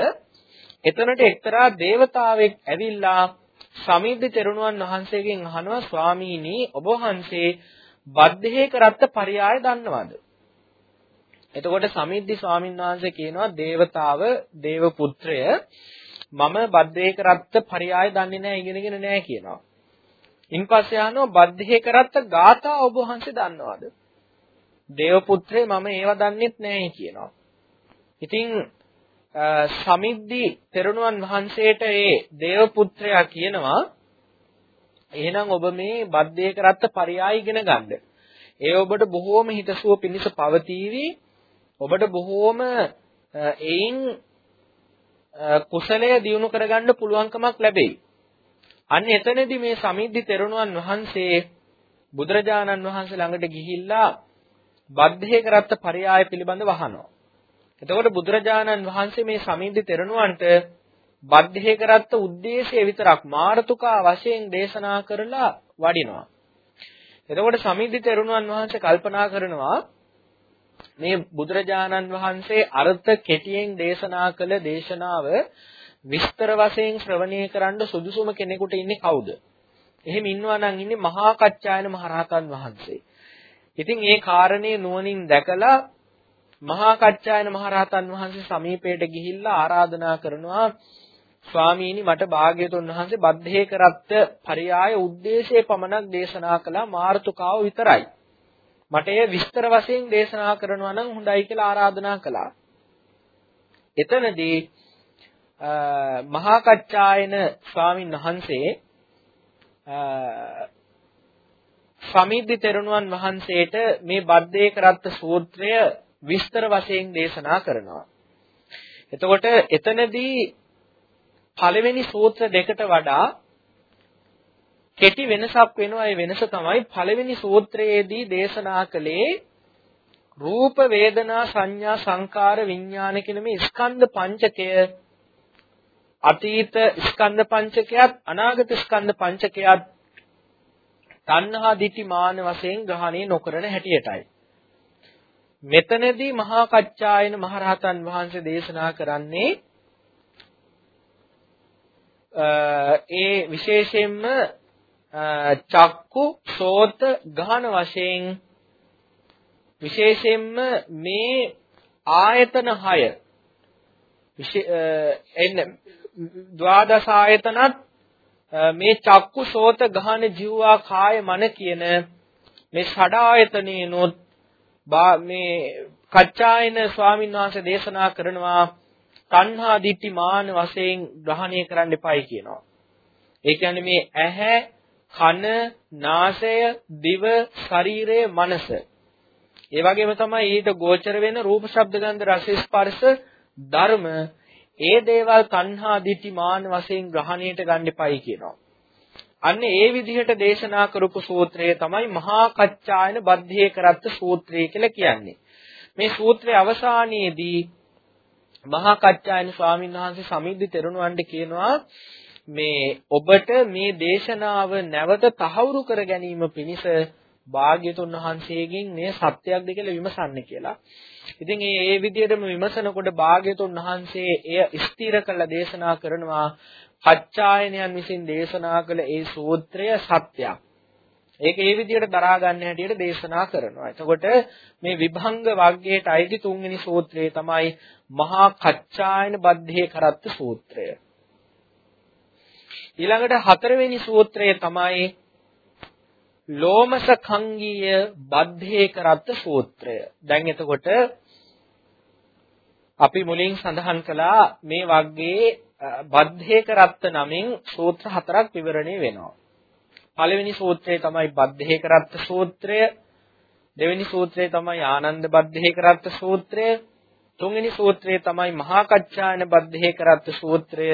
එතනට එක්තරා దేవතාවෙක් ඇවිල්ලා සමීද්ද තෙරුණුවන් වහන්සේගෙන් අහනවා ස්වාමීනි ඔබ වහන්සේ බද්ධේ කරත්ත පරයය දන්නවද? එතකොට සමීද්දි ස්වාමීන් වහන්සේ කියනවා දේවතාව දේව පුත්‍රය මම බද්ධේ කරත්ත පරයය දන්නේ නැහැ ඉගෙනගෙන නැහැ කියනවා. ඉන්පස්සේ අහනවා බද්ධේ කරත්ත ගාථා ඔබ වහන්සේ දන්නවද? දේව පුත්‍රය මම ඒව දන්නෙත් නැහැ කියනවා. ඉතින් සමිද්දි තෙරුණුවන් වහන්සේට ඒ දේව පුත්‍රයා කියනවා එහෙනම් ඔබ මේ බද්දේ කරත්ත පරයයි ඉගෙන ගන්න. ඒ ඔබට බොහෝම හිතසුව පිණිස පවතිවි. ඔබට බොහෝම එයින් කුසලය දියුණු කරගන්න පුළුවන්කමක් ලැබෙයි. අන්න එතනදී මේ සමිද්දි තෙරණුවන් වහන්සේ බුදුරජාණන් වහන්සේ ළඟට ගිහිල්ලා බද්ධේ කරත්ත පරයාය පිළිබඳව අහනවා. එතකොට බුදුරජාණන් වහන්සේ මේ සමීධි තෙරණුවන්ට බද්ධේ කරත්ත ಉದ್ದೇಶය විතරක් මාර්තුකා වශයෙන් දේශනා කරලා වඩිනවා. එතකොට සමීධි තෙරණුවන් වහන්සේ කල්පනා කරනවා මේ බුදුරජාණන් වහන්සේ අර්ථ කෙටියෙන් දේශනා කළ දේශනාව විස්තර වශයෙන් ශ්‍රවණය කරන්න සුදුසුම කෙනෙකුට ඉන්නේ කවුද? එහෙම ඉන්නවා නම් ඉන්නේ මහා කච්චායන මහරහතන් වහන්සේ. ඉතින් ඒ කාරණේ නුවණින් දැකලා මහා කච්චායන මහරහතන් වහන්සේ සමීපයට ගිහිල්ලා ආරාධනා කරනවා ස්වාමීනි මට භාග්‍යතුන් වහන්සේ බද්ධේ කරත්ත පරියාය ಉದ್ದೇಶයේ පමණක් දේශනා කළා මාර්තුකාව විතරයි. මට ඒ විස්තර වශයෙන් දේශනා කරනවා නම් හොඳයි කියලා ආරාධනා කළා. එතනදී මහා කච්චායන ස්වාමින් වහන්සේ සමිද්දි තෙරුණුවන් වහන්සේට මේ බද්දේ කරත්ත සූත්‍රය විස්තර වශයෙන් දේශනා කරනවා. එතකොට එතනදී පළවෙනි සූත්‍ර දෙකට වඩා කෙටි වෙනසක් වෙනවා. ඒ වෙනස තමයි පළවෙනි සූත්‍රයේදී දේශනා කළේ රූප වේදනා සංඥා සංකාර විඥාන කියන මේ ස්කන්ධ පංචකය. අතීත ස්කන්ධ පංචකයත් අනාගත ස්කන්ධ පංචකයත් තණ්හා දිටි මාන වශයෙන් ග්‍රහණය නොකරන හැටියටයි. මෙතනදී මහා කච්චායන මහරහතන් වහන්සේ දේශනා කරන්නේ ඒ විශේෂයෙන්ම චක්කු සෝත ගහන වශයෙන් විශේෂයෙන්ම මේ ආයතන 6 එන්න ද්වාදස ආයතනත් මේ චක්කු සෝත ගහන ජීවා කාය මන කියන මේ ෂඩ ආයතනිනුත් මේ කච්චායන ස්වාමීන් වහන්සේ දේශනා කරනවා තණ්හා දිට්ඨි මාන වශයෙන් ග්‍රහණය කරන්න එපයි කියනවා. ඒ කියන්නේ මේ ඇහැ කන, නාසය, දිව, ශරීරය, මනස. ඒ වගේම තමයි ඊට ගෝචර වෙන රූප, ශබ්ද, ගන්ධ, රස, ස්පර්ශ, ධර්ම ඒ දේවල් තණ්හා දිටි මාන වශයෙන් ග්‍රහණයට ගන්න එපයි කියනවා. අන්න ඒ විදිහට දේශනා කරපු සූත්‍රය තමයි මහා කච්චායන බද්ධේ කරත්ත සූත්‍රය කියලා කියන්නේ. මේ සූත්‍රයේ අවසානයේදී මහා කච්චායන ස්වාමීන් වහන්සේ සමිද්දි තෙරුණුවන්ට කියනවා මේ ඔබට මේ දේශනාව නැවත තහවුරු කර ගැනීම පිණිස භාග්‍යතුන් වහන්සේගෙන් මේ සත්‍යයක්ද කියලා විමසන්න කියලා. ඉතින් මේ ඒ විදිහටම විමසනකොට භාග්‍යතුන් වහන්සේ එය ස්ථිර කළ දේශනා කරනවා පච්චායනයන් විසින් දේශනා කළ ඒ සූත්‍රය සත්‍යයක්. ඒක ඒ විදිහට දරා ගන්න හැටියට දේශනා කරනවා. එතකොට මේ විභංග වර්ගයට අයිති තුන්වෙනි සූත්‍රය තමයි මහා කච්චායන බද්ධේ කරත්ත සූත්‍රය. ඊළඟට හතරවෙනි සූත්‍රය තමයි ලෝමස කංගීය බද්ධේ කරත්ත සූත්‍රය. දැන් එතකොට අපි මුලින් සඳහන් කළා මේ වර්ගයේ බද්ධේ කරත්ත නමින් සූත්‍ර හතරක් විවරණය වෙනවා. පළවෙනි සූත්‍රය තමයි බද්ධේ කරත්ත සූත්‍රය. දෙවෙනි සූත්‍රය තමයි ආනන්ද බද්ධේ කරත්ත සූත්‍රය. තුන්වෙනි සූත්‍රය තමයි මහා කච්චායන බද්ධේ කරත්ත සූත්‍රය.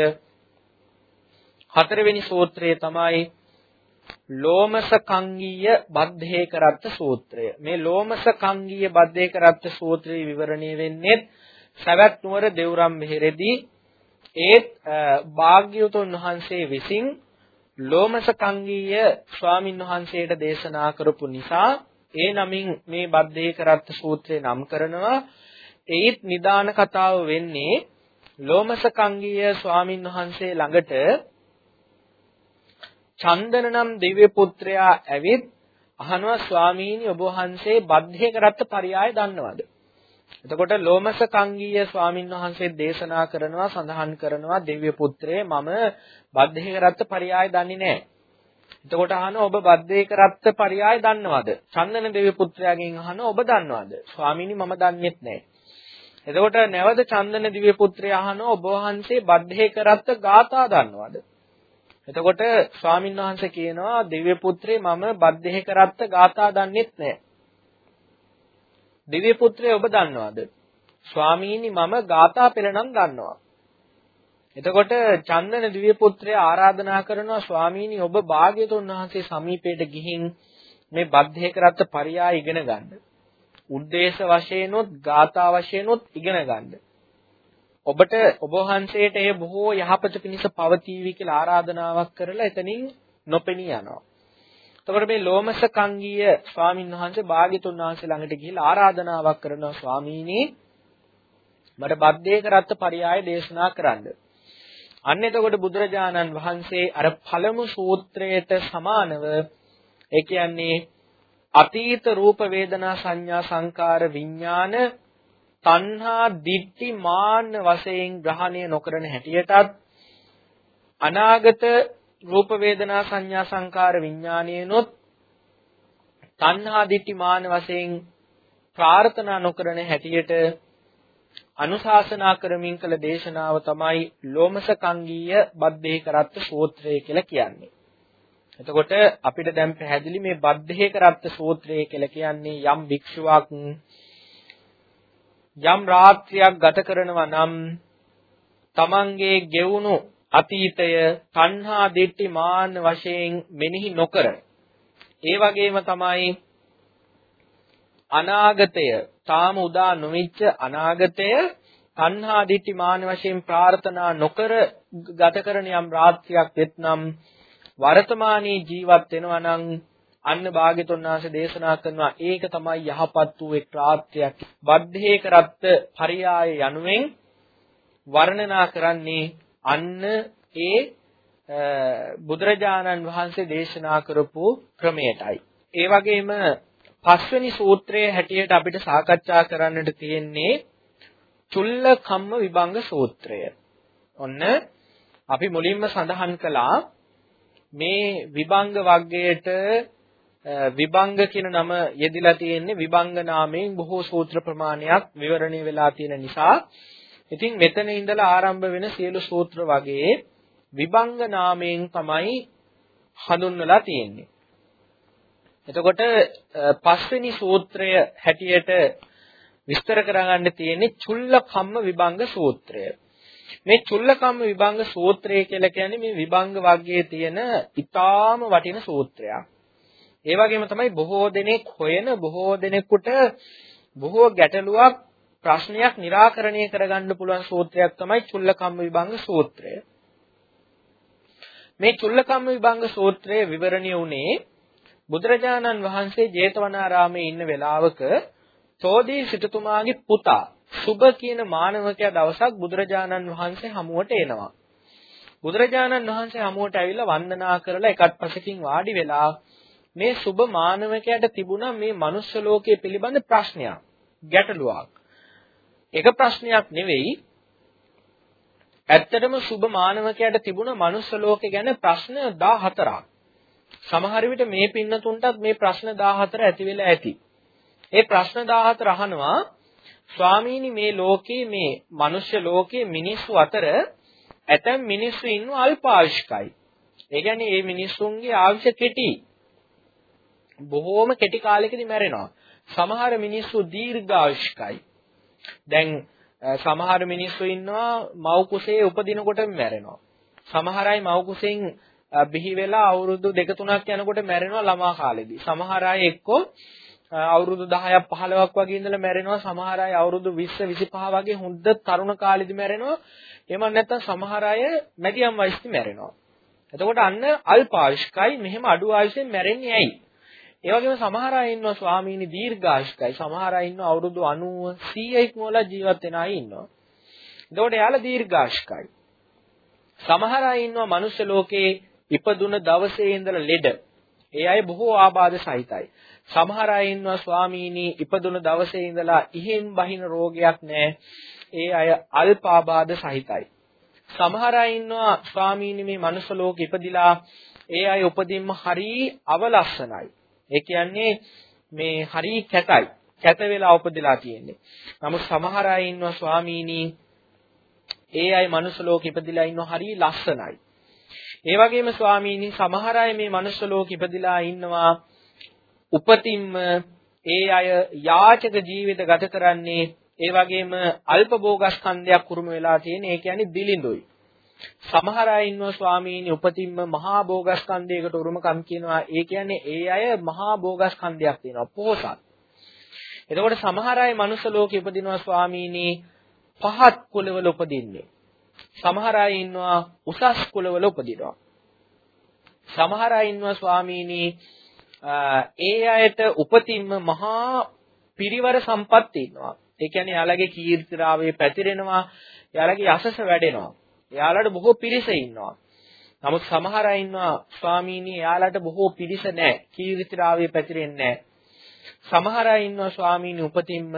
හතරවෙනි සූත්‍රය තමයි ලෝමස කංගීය බද්ධේ කරත්ත සූත්‍රය. මේ ලෝමස කංගීය බද්ධේ කරත්ත සූත්‍රයේ විවරණය වෙන්නේ සවැත් නුවර දෙවුරම් මෙහෙරදී ඒත් භාග්‍යවතුන් වහන්සේ විසින් ලෝමස කංගීය ස්වාමින් වහන්සේට දේශනා කරපු නිසා ඒ නමින් මේ බද්ධේ කරත්ත සූත්‍රය නම් කරනවා ඒත් නිදාන කතාව වෙන්නේ ලෝමස කංගීය ස්වාමින් වහන්සේ ළඟට චන්දන නම් දිව්‍ය පුත්‍රයා ඇවිත් අහනවා ස්වාමීනි ඔබ වහන්සේ බද්ධය කරත්ත පරයය දන්නවද? එතකොට ලෝමස කංගීය ස්වාමින් වහන්සේ දේශනා කරනවා සඳහන් කරනවා දිව්‍ය පුත්‍රයේ මම බද්ධය කරත්ත පරයය දන්නේ නැහැ. එතකොට අහනවා ඔබ බද්ධය කරත්ත පරයය දන්නවද? චන්දන දිව්‍ය පුත්‍රයාගෙන් අහනවා ඔබ දන්නවද? ස්වාමීනි මම දන්නේත් නැහැ. එතකොට නැවත චන්දන දිව්‍ය පුත්‍රයා අහනවා ඔබ වහන්සේ බද්ධය කරත්ත ගාථා දන්නවද? එතකොට ස්වාමින් වහන්සේ කියනවා දිව්‍ය පුත්‍රේ මම බද්දෙහි කරත්ත ගාථා දන්නෙත් නැහැ. දිව්‍ය පුත්‍රේ ඔබ දන්නවද? ස්වාමීනි මම ගාථා පෙළ නම් දන්නවා. එතකොට චන්දන දිව්‍ය පුත්‍රය ආරාධනා කරනවා ස්වාමීනි ඔබ භාග්‍යතුන් වහන්සේ සමීපයට ගිහින් මේ බද්ධේක රත්ත පරියාය ඉගෙන ගන්න. උද්දේශ වශයෙන්ොත් ගාථා වශයෙන්ොත් ඉගෙන ගන්න. ඔබට ඔබ වහන්සේට එය බොහෝ යහපත පිණිස පවතිවි කියලා ආරාධනාවක් කරලා එතනින් නොපෙනී යනවා. එතකොට මේ ලෝමස කංගීය ස්වාමීන් වහන්සේ භාග්‍යතුන් වහන්සේ ළඟට ගිහිල්ලා ආරාධනාවක් කරනවා ස්වාමීනි මට බද්දේක රත්ත පරියාය දේශනා කරන්න. අන්න එතකොට බුදුරජාණන් වහන්සේ අර පළමු සූත්‍රයට සමානව ඒ කියන්නේ අතීත රූප වේදනා සංඥා සංකාර විඥාන තණ්හා දිට්ඨි මාන්න වශයෙන් ග්‍රහණය නොකරන හැටියටත් අනාගත රූප වේදනා සංඥා සංකාර විඥානයනොත් තණ්හා දිට්ඨි මාන වශයෙන් ප්‍රාර්ථනා නොකරන හැටියට අනුශාසනා කරමින් කළ දේශනාව තමයි ලෝමසකංගීය බද්දේ කරත්ත සූත්‍රය කියලා කියන්නේ. එතකොට අපිට දැන් පැහැදිලි මේ බද්දේ කරත්ත සූත්‍රය කියලා කියන්නේ යම් භික්ෂුවක් යම් රාත්‍රියක් ගත කරනවා නම් තමන්ගේ ගෙවුණු අතීතය තණ්හා දිට්ඨි මාන වශයෙන් මෙනෙහි නොකර ඒ වගේම තමයි අනාගතය තාම උදා නොවිච්ච අනාගතය තණ්හා දිට්ඨි මාන වශයෙන් ප්‍රාර්ථනා නොකර ගත කරන යම් රාත්‍රියක් වෙත්නම් වර්තමානයේ ජීවත් වෙනවා නම් අන්න භාග්‍යතුන් වහන්සේ දේශනා කරනවා ඒක තමයි යහපත් වූ එක් රාත්‍රියක්. බද්ධේ කරත්ත පරියාය යනුවෙන් වර්ණනා කරන්නේ අන්න ඒ බුදුරජාණන් වහන්සේ දේශනා කරපු ක්‍රමයටයි. ඒ වගේම පස්වෙනි සූත්‍රයේ හැටියට අපිට සාකච්ඡා කරන්නට තියෙන්නේ චුල්ල කම්ම විභංග සූත්‍රය. ඔන්න අපි මුලින්ම සඳහන් කළා මේ විභංග වර්ගයට විභංග කියන නම යෙදিলা තියෙන්නේ විභංග නාමයෙන් බොහෝ සූත්‍ර ප්‍රමාණයක් විවරණය වෙලා තියෙන නිසා ඉතින් මෙතන ඉඳලා ආරම්භ වෙන සියලු සූත්‍ර වගේ විභංග නාමයෙන් තමයි හඳුන්වලා තියෙන්නේ. එතකොට පස්වෙනි සූත්‍රය හැටියට විස්තර කරගන්න තියෙන්නේ චුල්ලකම්ම විභංග සූත්‍රය. මේ චුල්ලකම්ම විභංග සූත්‍රය කියලා කියන්නේ මේ විභංග වර්ගයේ තියෙන ඊටාම වටින සූත්‍රයක්. ඒ වගේම තමයි බොහෝ දෙනෙක් හොයන බොහෝ දෙනෙකුට බොහෝ ගැටලුවක් ප්‍රශ්නයක් निराකරණය කරගන්න පුළුවන් සූත්‍රයක් තමයි චුල්ලකම්ම විභංග සූත්‍රය. මේ චුල්ලකම්ම විභංග සූත්‍රයේ විවරණය උනේ බුදුරජාණන් වහන්සේ ජේතවනාරාමේ ඉන්න වෙලාවක තෝදී සිටුතුමාගේ පුතා සුබ කියන මානවකයා දවසක් බුදුරජාණන් වහන්සේ හමුවට එනවා. බුදුරජාණන් වහන්සේ හමුවට ඇවිල්ලා වන්දනා කරලා එකත් පසකින් වාඩි වෙලා මේ සුබ මානවකයාට තිබුණා මේ මනුෂ්‍ය ලෝකයේ පිළිබඳ ප්‍රශ්නයක් ගැටලුවක්. එක ප්‍රශ්නයක් නෙවෙයි ඇත්තටම සුබ මානවකයාට තිබුණ මනුෂ්‍ය ලෝකේ ගැන ප්‍රශ්න 14ක්. සමහර විට මේ පින්නතුන්ටත් මේ ප්‍රශ්න 14 ඇති වෙලා ඇති. ඒ ප්‍රශ්න 14 අහනවා ස්වාමීනි මේ ලෝකේ මේ මනුෂ්‍ය ලෝකයේ මිනිස්සු අතර ඇතැම් මිනිස්සු ඉන්නව අල්පායුෂ්කයි. ඒ කියන්නේ මේ මිනිස්සුන්ගේ ආයුෂ කෙටි. බොහෝම කෙටි කාලෙකදී මැරෙනවා. සමහර මිනිස්සු දීර්ඝායුෂ්කයි. දැන් සමහර මිනිස්සු ඉන්නවා මව් කුසේ උපදිනකොටම මැරෙනවා. සමහර අය මව් කුසෙන් බිහි වෙලා අවුරුදු දෙක තුනක් යනකොට මැරෙනවා ළමා කාලෙදී. සමහර අය එක්කෝ අවුරුදු 10ක් 15ක් වගේ ඉඳලා මැරෙනවා. සමහර අය අවුරුදු 20 25 වගේ හොඳ තරුණ කාලෙදී මැරෙනවා. එහෙම නැත්නම් සමහර අය මැදියම් වයසේදී මැරෙනවා. එතකොට අන්න අල්පායුෂ්කයි මෙහෙම අඩු ආයුෂෙන් මැරෙන්නේ ඇයි? ඒ වගේම සමහර අය ඉන්නවා ස්වාමීනි දීර්ඝායුෂ්කයි. සමහර අය ඉන්නවා අවුරුදු 90 100 ඉක්මවල ජීවත් වෙන අය ඉන්නවා. එතකොට එයාලා දීර්ඝායුෂ්කයි. සමහර අය ඉන්නවා මනුෂ්‍ය ලෝකේ ඉපදුන දවසේ ඉඳලා ලෙඩ. ඒ අය බොහෝ ආබාධ සහිතයි. සමහර අය ඉන්නවා ස්වාමීනි ඉපදුන දවසේ ඉඳලා ඉහෙන් බහින රෝගයක් නැහැ. ඒ අය අල්ප ආබාධ සහිතයි. සමහර අය ඉන්නවා ස්වාමීනි මේ මනුෂ්‍ය ලෝකෙ ඉපදිලා ඒ අය උපදින්ම හරි අවලස්සනයි. ඒ කියන්නේ මේ හරි කැතයි. කැත වෙලා උපදලා තියෙන්නේ. නමුත් සමහර අය ඉන්නවා ස්වාමීනි ඒ අය මනුෂ්‍ය ලෝකෙ ඉපදිලා ඉන්නවා හරි ලස්සනයි. ඒ වගේම ස්වාමීනි සමහර අය මේ මනුෂ්‍ය ලෝකෙ ඉපදිලා ඉන්නවා උපතින්ම ඒ අය යාචක ජීවිත ගත කරන්නේ ඒ වගේම අල්ප භෝගස්කන්ධයක් උරුම වෙලා තියෙන ඒ කියන්නේ දිලිඳුයි. සමහර අය ඉන්නවා ස්වාමීනි උපතින්ම මහා භෝගස්කන්ධයකට උරුමකම් කියනවා. ඒ කියන්නේ ඒ අය මහා භෝගස්කන්ධයක් තියෙනවා. පොහසත්. එතකොට සමහර අය මනුස්ස ලෝකෙ උපදිනවා ස්වාමීනි පහත් කුලවල උපදින්නේ. සමහර අය ඉන්නවා උසස් කුලවල උපදිනවා. සමහර අය ඉන්නවා ස්වාමීනි ඒ අයට උපතින්ම මහා පිරිවර සම්පත් ඉන්නවා. ඒ කියන්නේ යාළගේ කීර්තිරාවේ පැතිරෙනවා, යාළගේ යසස වැඩෙනවා. යාළට බොහෝ පිරිස ඉන්නවා. නමුත් සමහර අය ඉන්නවා ස්වාමීනි යාළට බොහෝ පිරිස නැහැ. කීර්තිරාවේ පැතිරෙන්නේ නැහැ. සමහර අය ඉන්නවා ස්වාමීනි උපතින්ම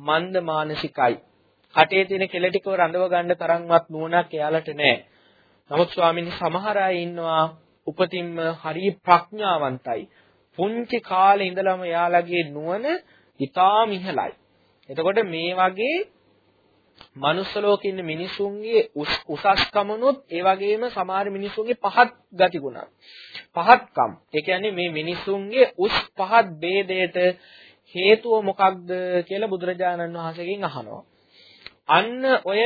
මන්ද මානසිකයි. කටේ තියෙන කෙල ටිකව රඳව ගන්න තරම්වත් නුවණක් එයාලට නැහැ. නමුත් ස්වාමීනි සමහර අය ඉන්නවා උපතින්ම හරි ප්‍රඥාවන්තයි. පුංචි කාලේ ඉඳලම එයාලගේ නුවණ ඉතාම ඉහළයි. එතකොට මේ වගේ මනුස්ස ලෝකේ ඉන්න මිනිසුන්ගේ උසස්කමනොත් ඒ වගේම සමහර මිනිසුන්ගේ පහත් ගතිගුණ. පහත්කම්. ඒ කියන්නේ මේ මිනිසුන්ගේ උස් පහත් ભેදයට හේතුව මොකක්ද කියලා බුදුරජාණන් වහන්සේගෙන් අහනවා. අන්න ඔය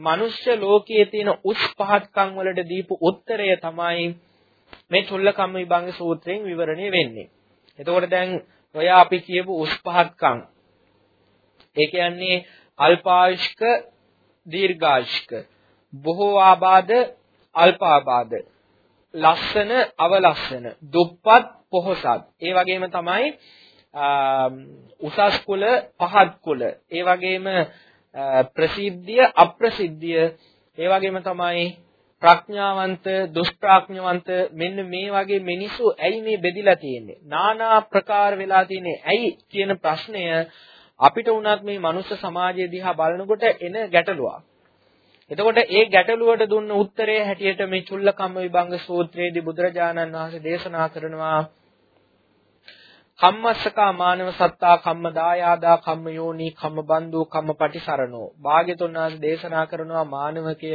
මනුෂ්‍ය ලෝකයේ තියෙන උස් පහත්කම් වලට දීපු උත්තරය තමයි මේ චුල්ලකම්ම විභංග සූත්‍රයෙන් විවරණය වෙන්නේ. එතකොට දැන් ඔය අපි කියපු උස් පහත්කම් ඒ කියන්නේ අල්පායුෂ්ක දීර්ඝායුෂ්ක. බොහෝ ආබාධ අල්පාබාධ. ලස්සන අවලස්සන. දුප්පත් පොහොසත්. ඒ වගේම තමයි උසස් කුල පහත් කුල. ඒ වගේම ප්‍රසිද්ධිය අප්‍රසිද්ධිය. ඒ වගේම තමයි ප්‍රඥාවන්ත දුෂ්ප්‍රඥාවන්ත මෙන්න මේ වගේ මිනිස්සු ඇයි මේ බෙදිලා තියෙන්නේ? নানা ප්‍රකාර වෙලා තියෙන්නේ ඇයි කියන ප්‍රශ්නය අපිට උනත් මේ මනුස්ස සමාජය දිහා බලනකොට එන ගැටලුවක්. එතකොට ඒ ගැටලුවට දුන්න උත්තරය හැටියට මේ චුල්ලකම්ම විභංග සූත්‍රයේදී බුදුරජාණන් වහන්සේ දේශනා කරනවා කම්මස්සකා මානව සත්තා කම්ම දායාදා කම්ම යෝනි කම්ම බන්දු කම්ම පටිසරණෝ. භාග්‍යතුන් වහන්සේ දේශනා කරනවා මානවකය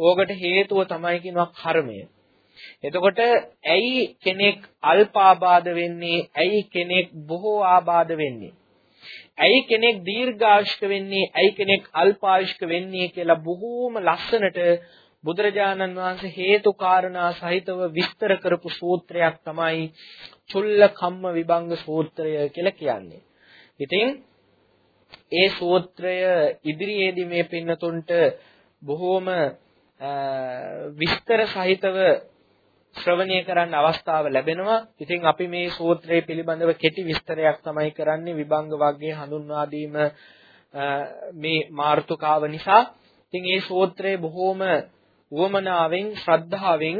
ඕකට හේතුව තමයි කියනවා කර්මය. එතකොට ඇයි කෙනෙක් අල්ප ආබාධ වෙන්නේ? ඇයි කෙනෙක් බොහෝ ආබාධ වෙන්නේ? ඇයි කෙනෙක් දීර්ඝායුෂ්ක වෙන්නේ ඇයි කෙනෙක් අල්පායුෂ්ක වෙන්නේ කියලා බොහෝම ලස්සනට බුදුරජාණන් වහන්සේ හේතු කාරණා සහිතව විස්තර කරපු සූත්‍රයක් තමයි චුල්ල කම්ම විභංග සූත්‍රය කියලා කියන්නේ. ඉතින් ඒ සූත්‍රය ඉදිරියේදී මේ පින්නතුන්ට බොහෝම විස්තර සහිතව ශ්‍රවණය කරන්න අවස්ථාව ලැබෙනවා. ඉතින් අපි මේ සූත්‍රය පිළිබඳව කෙටි විස්තරයක් තමයි කරන්නේ විභංග වර්ගයේ හඳුන්වා දීම මේ මාර්තුකාව නිසා. ඉතින් මේ සූත්‍රය බොහෝම උවමනාවෙන් ශ්‍රද්ධාවෙන්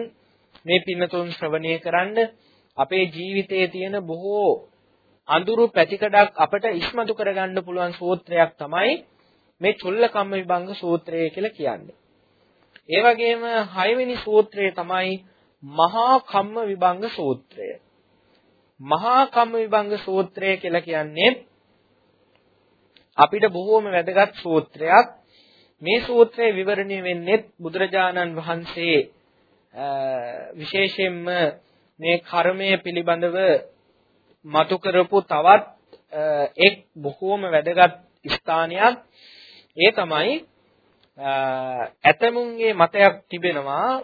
මේ පින්නතුන් ශ්‍රවණය කරන්න අපේ ජීවිතයේ තියෙන බොහෝ අඳුරු පැතිකඩක් අපට ඉස්මතු කරගන්න පුළුවන් සූත්‍රයක් තමයි මේ චුල්ලකම්ම විභංග සූත්‍රය කියලා කියන්නේ. ඒ වගේම හයවෙනි සූත්‍රය තමයි මහා කම්ම විභංග සූත්‍රය. මහා කම්ම විභංග සූත්‍රය කියලා කියන්නේ අපිට බොහෝම වැදගත් සූත්‍රයක්. මේ සූත්‍රයේ විවරණය වෙන්නේ බුදුරජාණන් වහන්සේ විශේෂයෙන්ම මේ කර්මය පිළිබඳව මතු කරපු තවත් එක් බොහෝම වැදගත් ස්ථානයක් ඒ තමයි ඇතමුන්ගේ මතයක් තිබෙනවා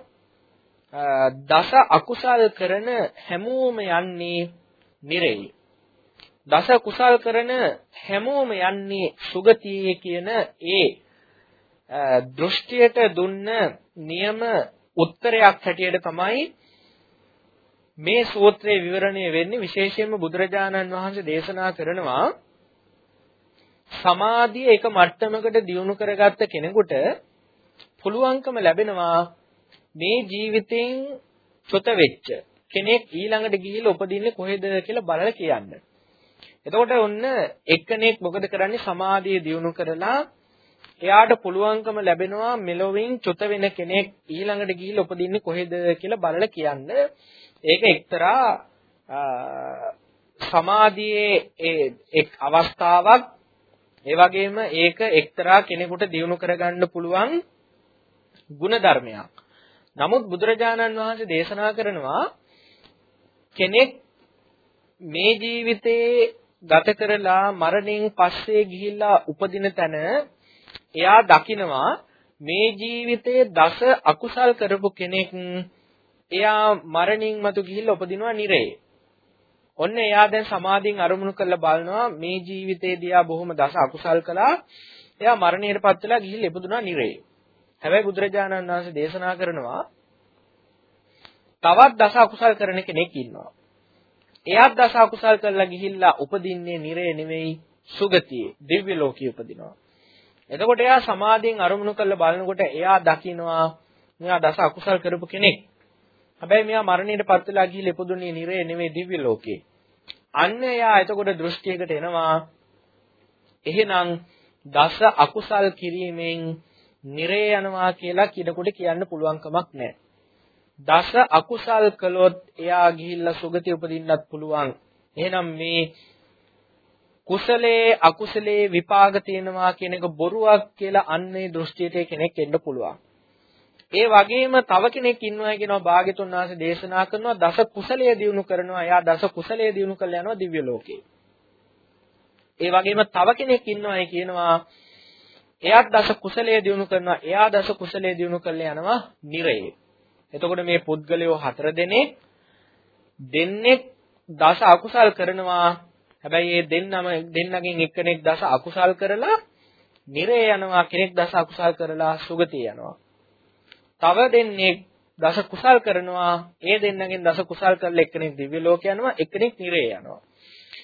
දස අකුසල් කරන හැමෝම යන්නේ නිරෙයි. දස කුසල් කරන හැමෝම යන්නේ සුගතියේ කියන ඒ දෘෂ්ටියට දුන්න නියම උත්තරයක් හැටියට තමයි මේ සූත්‍රයේ විවරණය වෙන්නේ විශේෂයෙන්ම බුදුරජාණන් වහන්සේ දේශනා කරනවා සමාධිය එක මට්ටමකට දියුණු කරගත්ත කෙනෙකුට පුළුවන්කම ලැබෙනවා මේ ජීවිතෙන් චොත වෙච්ච කෙනෙක් ඊළඟට ගිහිල්ලා උපදින්නේ කොහෙද කියලා බලලා කියන්න. එතකොට ඔන්න එක්කෙනෙක් මොකද කරන්නේ සමාධිය දියුණු කරලා එයාට පුළුවන්කම ලැබෙනවා මෙලොවින් චොත වෙන කෙනෙක් ඊළඟට ගිහිල්ලා උපදින්නේ කොහෙද කියලා බලලා කියන්න. ඒක එක්තරා සමාධියේ එක් අවස්ථාවක් ඒ වගේම ඒක එක්තරා කෙනෙකුට දියුණු කරගන්න පුළුවන් ಗುಣධර්මයක්. නමුත් බුදුරජාණන් වහන්සේ දේශනා කරනවා කෙනෙක් මේ ජීවිතේ ගත කරලා මරණයෙන් පස්සේ ගිහිල්ලා උපදින තැන එයා දකිනවා මේ ජීවිතයේ දස අකුසල් කරපු කෙනෙක් එයා මරණින් මතු ගිහිල්ලා උපදිනවා නිරේ. ඔන්න එයා දැන් සමාධියෙන් අරමුණු කරලා බලනවා මේ ජීවිතේදී ආ බොහොම දස අකුසල් කළා. එයා මරණයටපත් වෙලා ගිහිල්ලා ඉපදුනා නිරේ. හැබැයි බුදුරජාණන් වහන්සේ දේශනා කරනවා තවත් දස අකුසල් කරන කෙනෙක් ඉන්නවා. එයාත් දස අකුසල් කරලා ගිහිල්ලා උපදින්නේ නිරේ නෙවෙයි සුගතියේ දිව්‍ය ලෝකයේ උපදිනවා. එතකොට එයා සමාධියෙන් අරමුණු කරලා බලනකොට එයා දකිනවා මෙයා දස අකුසල් කරපු කෙනෙක්. හැබැයි මෙයා මරණයටපත් වෙලා ගිහිල්ලා ඉපදුනේ නිරේ නෙවෙයි දිව්‍ය ලෝකේ. අන්න එයා එතකොට දෘෂ්ටියකට එනවා. එහෙනම් දස අකුසල් කිරීමෙන් නිරේ යනවා කියලා කිනකොට කියන්න පුළුවන් කමක් නැහැ. දස අකුසල් කළොත් එයා ගිහිල්ලා සුගති උපදින්නත් පුළුවන්. එහෙනම් මේ කුසලයේ අකුසලයේ විපාක තියෙනවා කියන එක බොරුවක් කියලා අන්නේ දෘෂ්ටියට කෙනෙක් එන්න පුළුවන්. ඒ වගේම තව කෙනෙක් ඉන්නවා කියනවා භාග්‍යතුන් වහන්සේ දේශනා කරනවා දස කුසලයේ දිනු කරනවා. එයා දස කුසලයේ දිනු කරලා යනවා දිව්‍ය ලෝකේ. ඒ වගේම තව කෙනෙක් ඉන්නවා කියනවා එයාත් දස කුසලයේ දිනු කරනවා. එයා දස කුසලයේ දිනු කරලා යනවා නිරයේ. එතකොට මේ පුද්ගලයෝ හතර දෙනෙක් දෙන්නේ දස අකුසල් කරනවා හැබැයි මේ දෙන්නම දෙන්නගෙන් එක්කෙනෙක් දස අකුසල් කරලා නිරේ යනවා කෙනෙක් දස අකුසල් කරලා සුගතිය යනවා. තව දෙන්නේ දස කුසල් කරනවා ඒ දෙන්නගෙන් දස කුසල් කරලා එක්කෙනෙක් දිව්‍ය ලෝක යනවා එක්කෙනෙක් නිරේ යනවා.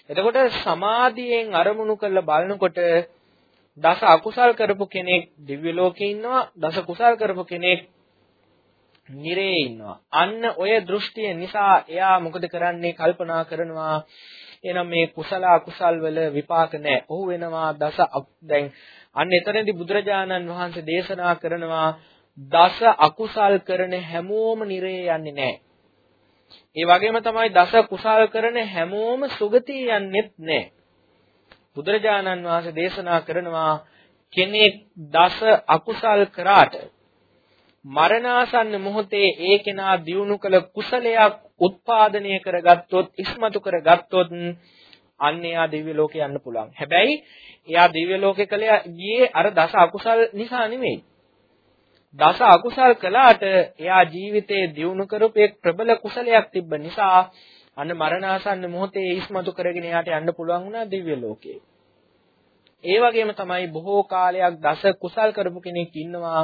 එතකොට සමාධියෙන් අරමුණු කරලා බලනකොට දස අකුසල් කරපු කෙනෙක් දිව්‍ය ලෝකේ ඉන්නවා දස කුසල් කරපු කෙනෙක් නිරේ ඉන්නවා. අන්න ඔය දෘෂ්ටිය නිසා එයා මොකද කරන්නේ කල්පනා කරනවා එහෙනම් මේ කුසල අකුසල් වල විපාක නැහැ. ඔහු වෙනවා දස දැන් අන්න එතනදී බුදුරජාණන් වහන්සේ දේශනා කරනවා දස අකුසල් කරන හැමෝම නිරේ යන්නේ නැහැ. ඒ වගේම තමයි දස කුසල් කරන හැමෝම සුගතිය යන්නේත් නැහැ. බුදුරජාණන් වහන්සේ දේශනා කරනවා කෙනෙක් දස අකුසල් කරාට මරණාසන්න මොහොතේ ඒ කෙනා දියුණු කළ කුසලයක් උත්පාදනය කරගත්තොත් ඉස්මතු කරගත්තොත් අන්න එයා දිව්‍ය ලෝකේ යන්න පුළුවන්. හැබැයි එයා දිව්‍ය ලෝකේ කලේ ගියේ අර දස අකුසල් නිසා නෙමෙයි. දස අකුසල් කළාට එයා ජීවිතේ දියුණු කරපු එක් ප්‍රබල කුසලයක් තිබ්බ නිසා අන්න මරණාසන්න මොහොතේ ඉස්මතු කරගෙන එයාට යන්න පුළුවන් වුණා දිව්‍ය ලෝකේ. ඒ වගේම තමයි බොහෝ කාලයක් දස කුසල් කරපු කෙනෙක් ඉන්නවා.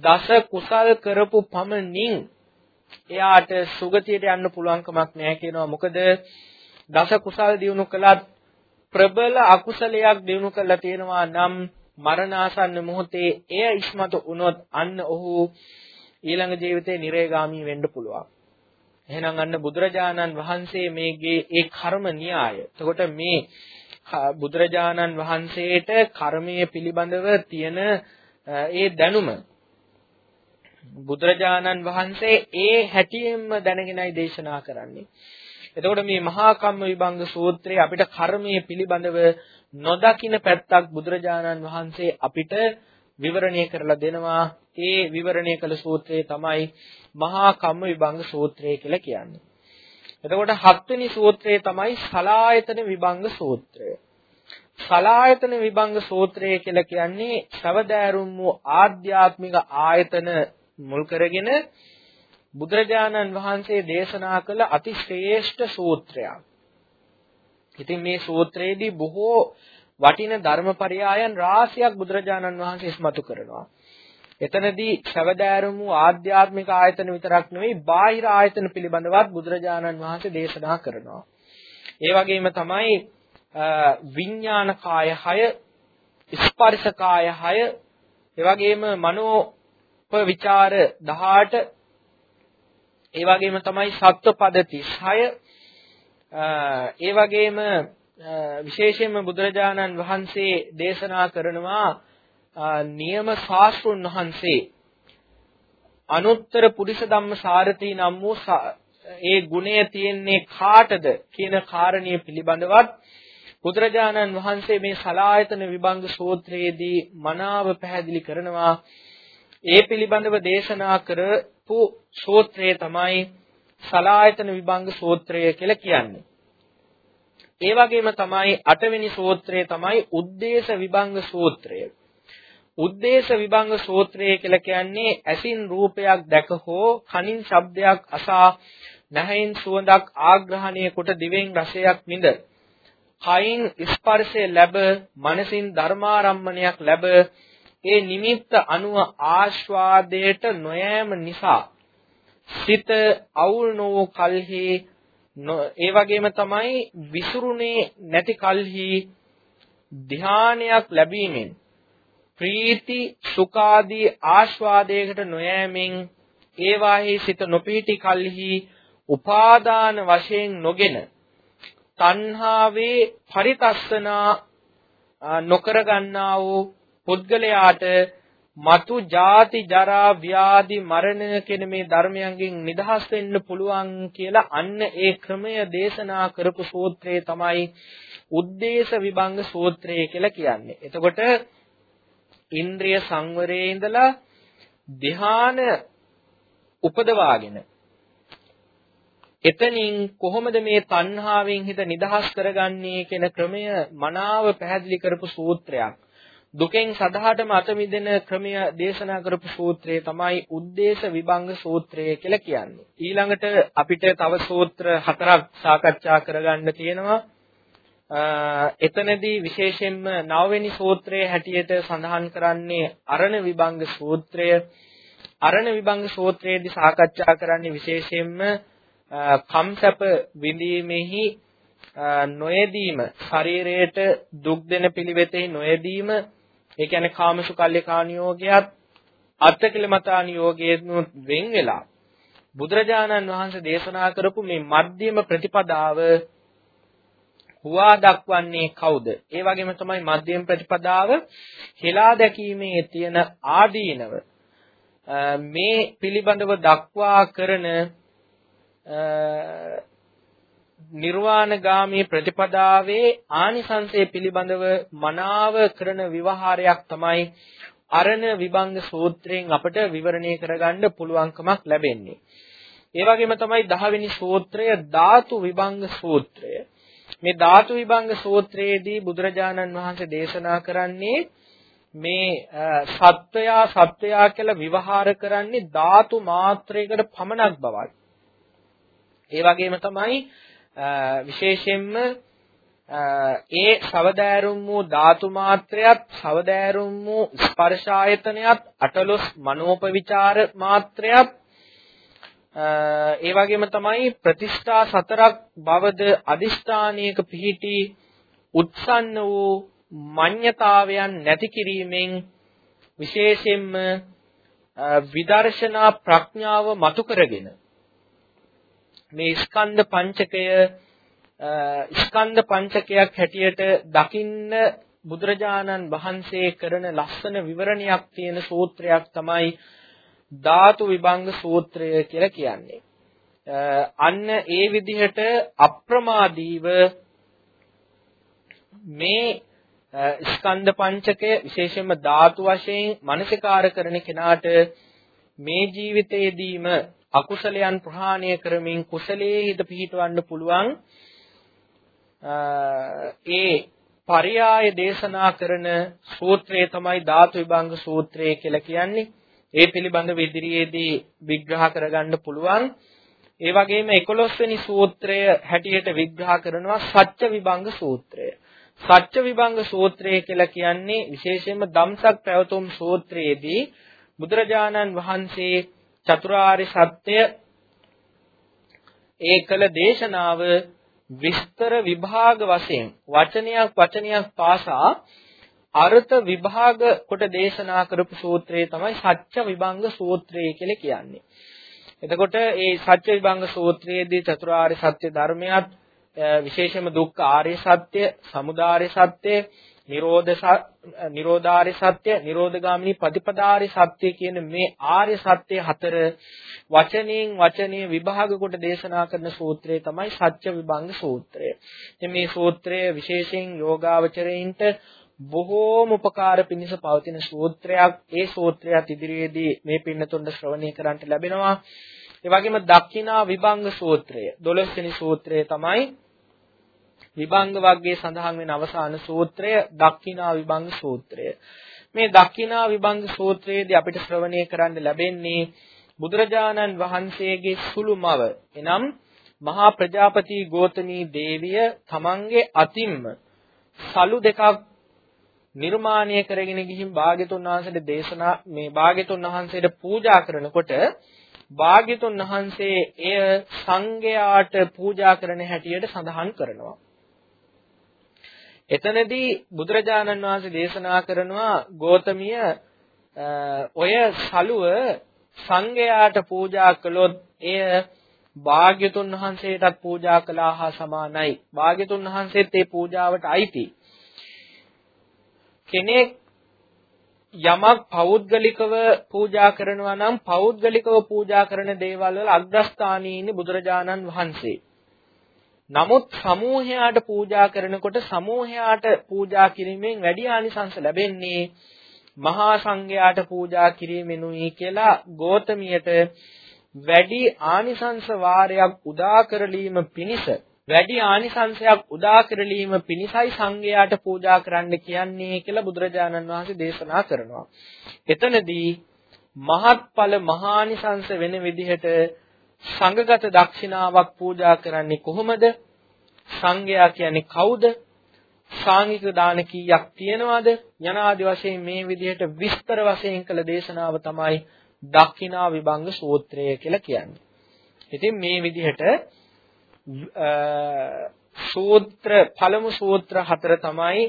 දස කුසල් කරපු පමණින් එයාට සුගතියට යන්න පුළුවන් කමක් නැහැ කියනවා. මොකද දස කුසල් දිනු කළත් ප්‍රබල අකුසලයක් දිනු කළා තියෙනවා නම් මරණාසන්න මොහොතේ එය ඉස්මතු වුණොත් අන්න ඔහු ඊළඟ ජීවිතේ නිරේගාමී වෙන්න පුළුවන්. එහෙනම් අන්න බුදුරජාණන් වහන්සේ මේගේ ඒ කර්ම න්‍යාය. එතකොට මේ බුදුරජාණන් වහන්සේට කර්මයේ පිළිබඳව තියෙන ඒ දැනුම බුදුරජාණන් වහන්සේ ඒ හැටියෙන්ම දැනගෙනයි දේශනා කරන්නේ. එතකොට මේ මහා කම්ම විභංග සූත්‍රයේ අපිට කර්මයේ පිළිබඳව නොදකින පැත්තක් බුදුරජාණන් වහන්සේ අපිට විවරණය කරලා දෙනවා. ඒ විවරණය කළ සූත්‍රය තමයි මහා කම්ම විභංග සූත්‍රය කියලා කියන්නේ. එතකොට හත්වෙනි සූත්‍රය තමයි සලායතන විභංග සූත්‍රය. සලායතන විභංග සූත්‍රය කියලා කියන්නේ සවදෑරුම් වූ ආධ්‍යාත්මික ආයතන මුල් කරගෙන බුදුරජාණන් වහන්සේ දේශනා කළ අති ශ්‍රේෂ්ඨ සූත්‍රයක්. ඉතින් මේ සූත්‍රයේදී බොහෝ වටින ධර්මපරයයන් රාශියක් බුදුරජාණන් වහන්සේ ඉස්මතු කරනවා. එතනදී සවදාරුම් වූ ආධ්‍යාත්මික ආයතන විතරක් නෙවෙයි බාහිර ආයතන පිළිබඳවත් බුදුරජාණන් වහන්සේ දේශනා කරනවා. ඒ වගේම තමයි විඥාන කාය 6 ස්පර්ශ කාය 6 ඒ වගේම මනෝ විචාර 18 ඒ වගේම තමයි සත්වපද 36 ඒ වගේම විශේෂයෙන්ම බුදුරජාණන් වහන්සේ දේශනා කරනවා නියම ශාස්ත්‍රුන් වහන්සේ අනුත්තර පුරිස ධම්ම සාරති නම් වූ ඒ ගුණය තියෙන්නේ කාටද කියන කාරණිය පිළිබඳවත් බුදුරජාණන් වහන්සේ මේ සලායතන විභංග සූත්‍රයේදී මනාව පැහැදිලි කරනවා ඒ පිළිබඳව දේශනා කරපු සූත්‍රය තමයි සලායතන විභංග සූත්‍රය කියලා කියන්නේ. ඒ වගේම තමයි අටවෙනි සූත්‍රය තමයි උද්දේශ විභංග සූත්‍රය. උද්දේශ විභංග සූත්‍රය කියලා කියන්නේ ඇසින් රූපයක් දැක හෝ කනින් ශබ්දයක් අසා නැහැයින් සුවඳක් ආග්‍රහණය කොට දිවෙන් රසයක් විඳ කයින් ස්පර්ශය ලැබ මනසින් ධර්මාරම්මණයක් ලැබ ඒ නිමිත්ත අනුව ආස්වාදයට නොයෑම නිසා සිත අවුල් නොවූ කල්හි ඒ වගේම තමයි විසුරුනේ නැති කල්හි ධානයක් ලැබීමෙන් ප්‍රීති සුඛාදී ආස්වාදයකට නොයෑමෙන් ඒවාහි සිත නොපීටි කල්හි උපාදාන වශයෙන් නොගෙන තණ්හාවේ පරිතස්සනා නොකර ගන්නා වූ පුද්ගලයාට මතු ජාති ජරා ව්‍යාධි මරණ කියන මේ ධර්මයන්ගෙන් නිදහස් වෙන්න පුළුවන් කියලා අන්න ඒ ක්‍රමය දේශනා කරපු සූත්‍රය තමයි උද්දේශ විභංග සූත්‍රය කියලා කියන්නේ. එතකොට ඉන්ද්‍රිය සංවරයේ ඉඳලා ධ්‍යාන උපදවාගෙන එතනින් කොහොමද මේ තණ්හාවෙන් හිත නිදහස් කරගන්නේ කියන ක්‍රමය මනාව පැහැදිලි කරපු සූත්‍රයක්. දුකෙන් සදාටම අත මිදෙන ක්‍රමය දේශනා කරපු සූත්‍රය තමයි උද්දේශ විභංග සූත්‍රය කියලා කියන්නේ. ඊළඟට අපිට තව සූත්‍ර හතරක් සාකච්ඡා කරගන්න තියෙනවා. එතනදී විශේෂයෙන්ම නවවෙනි සූත්‍රයේ හැටියට සඳහන් කරන්නේ අරණ විභංග සූත්‍රය. අරණ විභංග සූත්‍රයේදී සාකච්ඡා කරන්නේ විශේෂයෙන්ම කම්සප විඳීමෙහි නොයදීම ශරීරයට දුක් දෙන පිළිවෙතෙහි නොයදීම ඒ කියන්නේ කාමසුකල්ලිකානියෝගයත් අත්තිකිලමතානියෝගයෙන් වෙන් වෙලා බුදුරජාණන් වහන්සේ දේශනා කරපු මේ මධ්‍යම ප්‍රතිපදාව හුවා දක්වන්නේ කවුද? ඒ වගේම තමයි මධ්‍යම ප්‍රතිපදාව හෙලා දැකීමේ තියෙන ආදීනව මේ පිළිබඳව දක්වා කරන නිර්වාණගාමී ප්‍රතිපදාවේ ආනිසංසය පිළිබඳව මනාව කරන විවහාරයක් තමයි අරණ විභංග සූත්‍රයෙන් අපට විවරණය කරගන්න පුළුවන්කමක් ලැබෙන්නේ. ඒ වගේම තමයි 10 වෙනි සූත්‍රය ධාතු විභංග සූත්‍රය. මේ ධාතු විභංග සූත්‍රයේදී බුදුරජාණන් වහන්සේ දේශනා කරන්නේ මේ සත්වයා සත්වයා කියලා විවහාර කරන්නේ ධාතු මාත්‍රයකට පමණක් බවයි. ඒ වගේම තමයි විශේෂයෙන්ම ඒ සවදෑරුම් වූ ධාතු මාත්‍රයත් සවදෑරුම් වූ ස්පර්ශ ආයතනයත් අටලොස් මනෝපවිචාර මාත්‍රයත් ඒ වගේම තමයි ප්‍රතිෂ්ඨා සතරක් බවද අදිෂ්ඨානයක පිහිටි උත්සන්න වූ මඤ්ඤතාවයන් නැති කිරීමෙන් විශේෂයෙන්ම විදර්ශනා ප්‍රඥාව මතු කරගෙන මේ ස්කන්ධ පංචකය ස්කන්ධ පංචකයක් හැටියට දකින්න බුදුරජාණන් වහන්සේ කරන ලස්සන විවරණයක් තියෙන සූත්‍රයක් තමයි ධාතු විභංග සූත්‍රය කියලා කියන්නේ. අන්න ඒ විදිහට අප්‍රමාදීව මේ ස්කන්ධ පංචකය විශේෂයෙන්ම ධාතු වශයෙන් මනසිකාර කරන කෙනාට මේ ජීවිතයේදීම අකුසලයන් ප්‍රහාණය කරමින් කුසලයේ හිත පිහිටවන්න පුළුවන් ඒ පරයාය දේශනා කරන සූත්‍රය තමයි ධාතු විභංග සූත්‍රය කියලා කියන්නේ. ඒ පිළිබඳව ඉදිරියේදී විග්‍රහ කරගන්න පුළුවන්. ඒ වගේම 11 වෙනි සූත්‍රය හැටියට විග්‍රහ කරනවා සත්‍ය විභංග සූත්‍රය. සත්‍ය විභංග සූත්‍රය කියලා කියන්නේ විශේෂයෙන්ම ධම්සක් පැවතුම් සූත්‍රයේදී බුදුරජාණන් වහන්සේ චතුරාර්ය සත්‍ය ඒකල දේශනාව විස්තර විභාග වශයෙන් වචනයක් වචනයක් පාසා අර්ථ විභාග කොට දේශනා කරපු සූත්‍රය තමයි සත්‍ය විභංග සූත්‍රය කියලා කියන්නේ. එතකොට මේ සත්‍ය විභංග සූත්‍රයේදී චතුරාර්ය සත්‍ය ධර්මයක් විශේෂයෙන්ම දුක්ඛ ආර්ය සත්‍ය, සමුදාය සත්‍ය, නිරෝධ නිරෝධාරි සත්‍ය, නිරෝධගාමිනී ප්‍රතිපදාරි සත්‍ය කියන මේ ආර්ය සත්‍ය හතර වචනෙන් වචනීය විභාග කොට දේශනා කරන සූත්‍රය තමයි සත්‍ය විභංග සූත්‍රය. ඉතින් මේ සූත්‍රය විශේෂයෙන් යෝගාවචරයින්ට බොහෝම උපකාර පිණිස පවතින සූත්‍රයක්. ඒ සූත්‍රයත් ඉදිරියේදී මේ පින්නතුන්ට ශ්‍රවණය කරන්නට ලැබෙනවා. ඒ වගේම දක්ෂිනා විභංග සූත්‍රය 12 වෙනි සූත්‍රය තමයි විභංග වර්ගයේ සඳහන් වෙන අවසාන සූත්‍රය දක්ඛිනා විභංග සූත්‍රය. මේ දක්ඛිනා විභංග සූත්‍රයේදී අපිට ශ්‍රවණය කරන්න ලැබෙන්නේ බුදුරජාණන් වහන්සේගේ සුළු මව එනම් මහා ප්‍රජාපති ගෝතමී දේවිය තමන්ගේ අතින්ම සලු දෙකක් නිර්මාණය කරගෙන ගිහින් භාග්‍යතුන් වහන්සේට දේශනා මේ භාග්‍යතුන් වහන්සේට පූජා කරනකොට භාග්‍යතුන් වහන්සේ එය සංඝයාට පූජා කරන හැටියට සඳහන් කරනවා. එතනදී බුදුරජාණන් වහන්සේ දේශනා කරනවා ගෝතමිය ඔය සලුව සංඝයාට පූජා කළොත් එය භාග්‍යතුන් වහන්සේටත් පූජා කළා හා සමානයි. භාග්‍යතුන් වහන්සේත් ඒ පූජාවට අයිති. කෙනෙක් යමක් පෞද්ගලිකව පූජා කරනවා නම් පෞද්ගලිකව පූජා කරන දේවල් වල අග්‍රස්ථානයේ ඉන්නේ බුදුරජාණන් වහන්සේ. නමුත් සමූහයාට පූජා කරනකොට සමූහයාට පූජා කිරීමෙන් වැඩි ආනිසංස ලැබෙන්නේ මහා සංඝයාට පූජා කිරීමෙනුයි කියලා ගෝතමියට වැඩි ආනිසංස වාරයක් උදා කරලීම පිණිස වැඩි ආනිසංසයක් උදා කරලීම පිණිසයි සංඝයාට පූජා කරන්න කියන්නේ කියලා බුදුරජාණන් වහන්සේ දේශනා කරනවා. එතනදී මහත්ඵල මහානිසංස වෙන විදිහට සංඝගත දක්ෂිනාවක් පූජා කරන්නේ කොහොමද? සංඝයා කියන්නේ කවුද? සාංගික දාන කීයක් තියෙනවද? යනාදි වශයෙන් මේ විදිහට විස්තර වශයෙන් කළ දේශනාව තමයි දක්ෂිනා විභංග සූත්‍රය කියලා කියන්නේ. ඉතින් මේ විදිහට සූත්‍ර පළමු සූත්‍ර හතර තමයි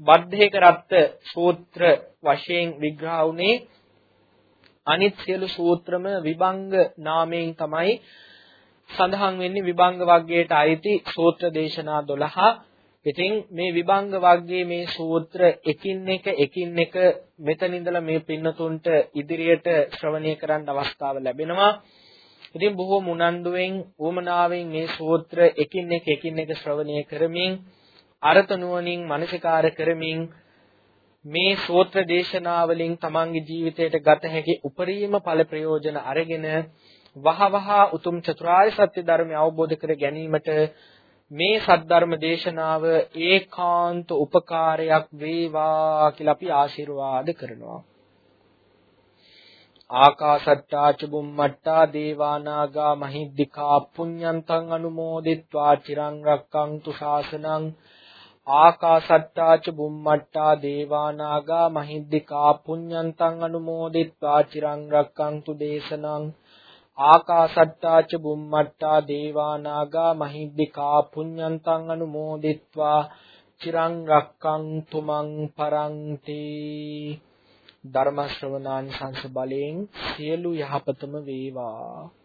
බද්ධේක රත්ත සූත්‍ර වශයෙන් විග්‍රහ වුනේ අනිත් සියලු සූත්‍රම විභංග නාමයෙන් තමයි සඳහන් වෙන්නේ විභංග වර්ගයට අයිති සූත්‍ර දේශනා 12. ඉතින් මේ විභංග වර්ගයේ මේ සූත්‍ර එකින් එක එකින් එක මෙතන ඉඳලා මේ පින්නතුන්ට ඉදිරියට ශ්‍රවණය කරන්න අවස්ථාව ලැබෙනවා. ඉතින් බොහෝ මුනන්දුවෙන් උවමනාවෙන් මේ සූත්‍ර එකින් එක එකින් එක ශ්‍රවණය කරමින් අරත නුවණින් මනසිකාර කරමින් මේ සූත්‍ර දේශනාවලින් තමන්ගේ ජීවිතයට ගත හැකි උපරිම ඵල ප්‍රයෝජන අරගෙන වහවහ උතුම් චතුරාර්ය සත්‍ය ධර්මය අවබෝධ කර ගැනීමට මේ සද්ධර්ම දේශනාව ඒකාන්ත උපකාරයක් වේවා කියලා අපි ආශිර්වාද කරනවා. ආකාසට්ටා ච බුම්මට්ටා දේවානාගා මහිද්దికා පුඤ්ඤන්තං අනුමෝදිත්වා. චිරං රක්කන්තු ශාසනං ආකාසට්ටාච බුම්මට්ටා දේවානාගා මහිද්దికා පුඤ්ඤන්තං අනුමෝදිත්වා චිරං රක්칸තු දේශනං ආකාසට්ටාච බුම්මට්ටා දේවානාගා මහිද්దికා පුඤ්ඤන්තං අනුමෝදිත්වා චිරං රක්칸තු මං පරන්ති. ධර්ම ශ්‍රවණානි සංස බලයෙන් සියලු යහපතම වේවා.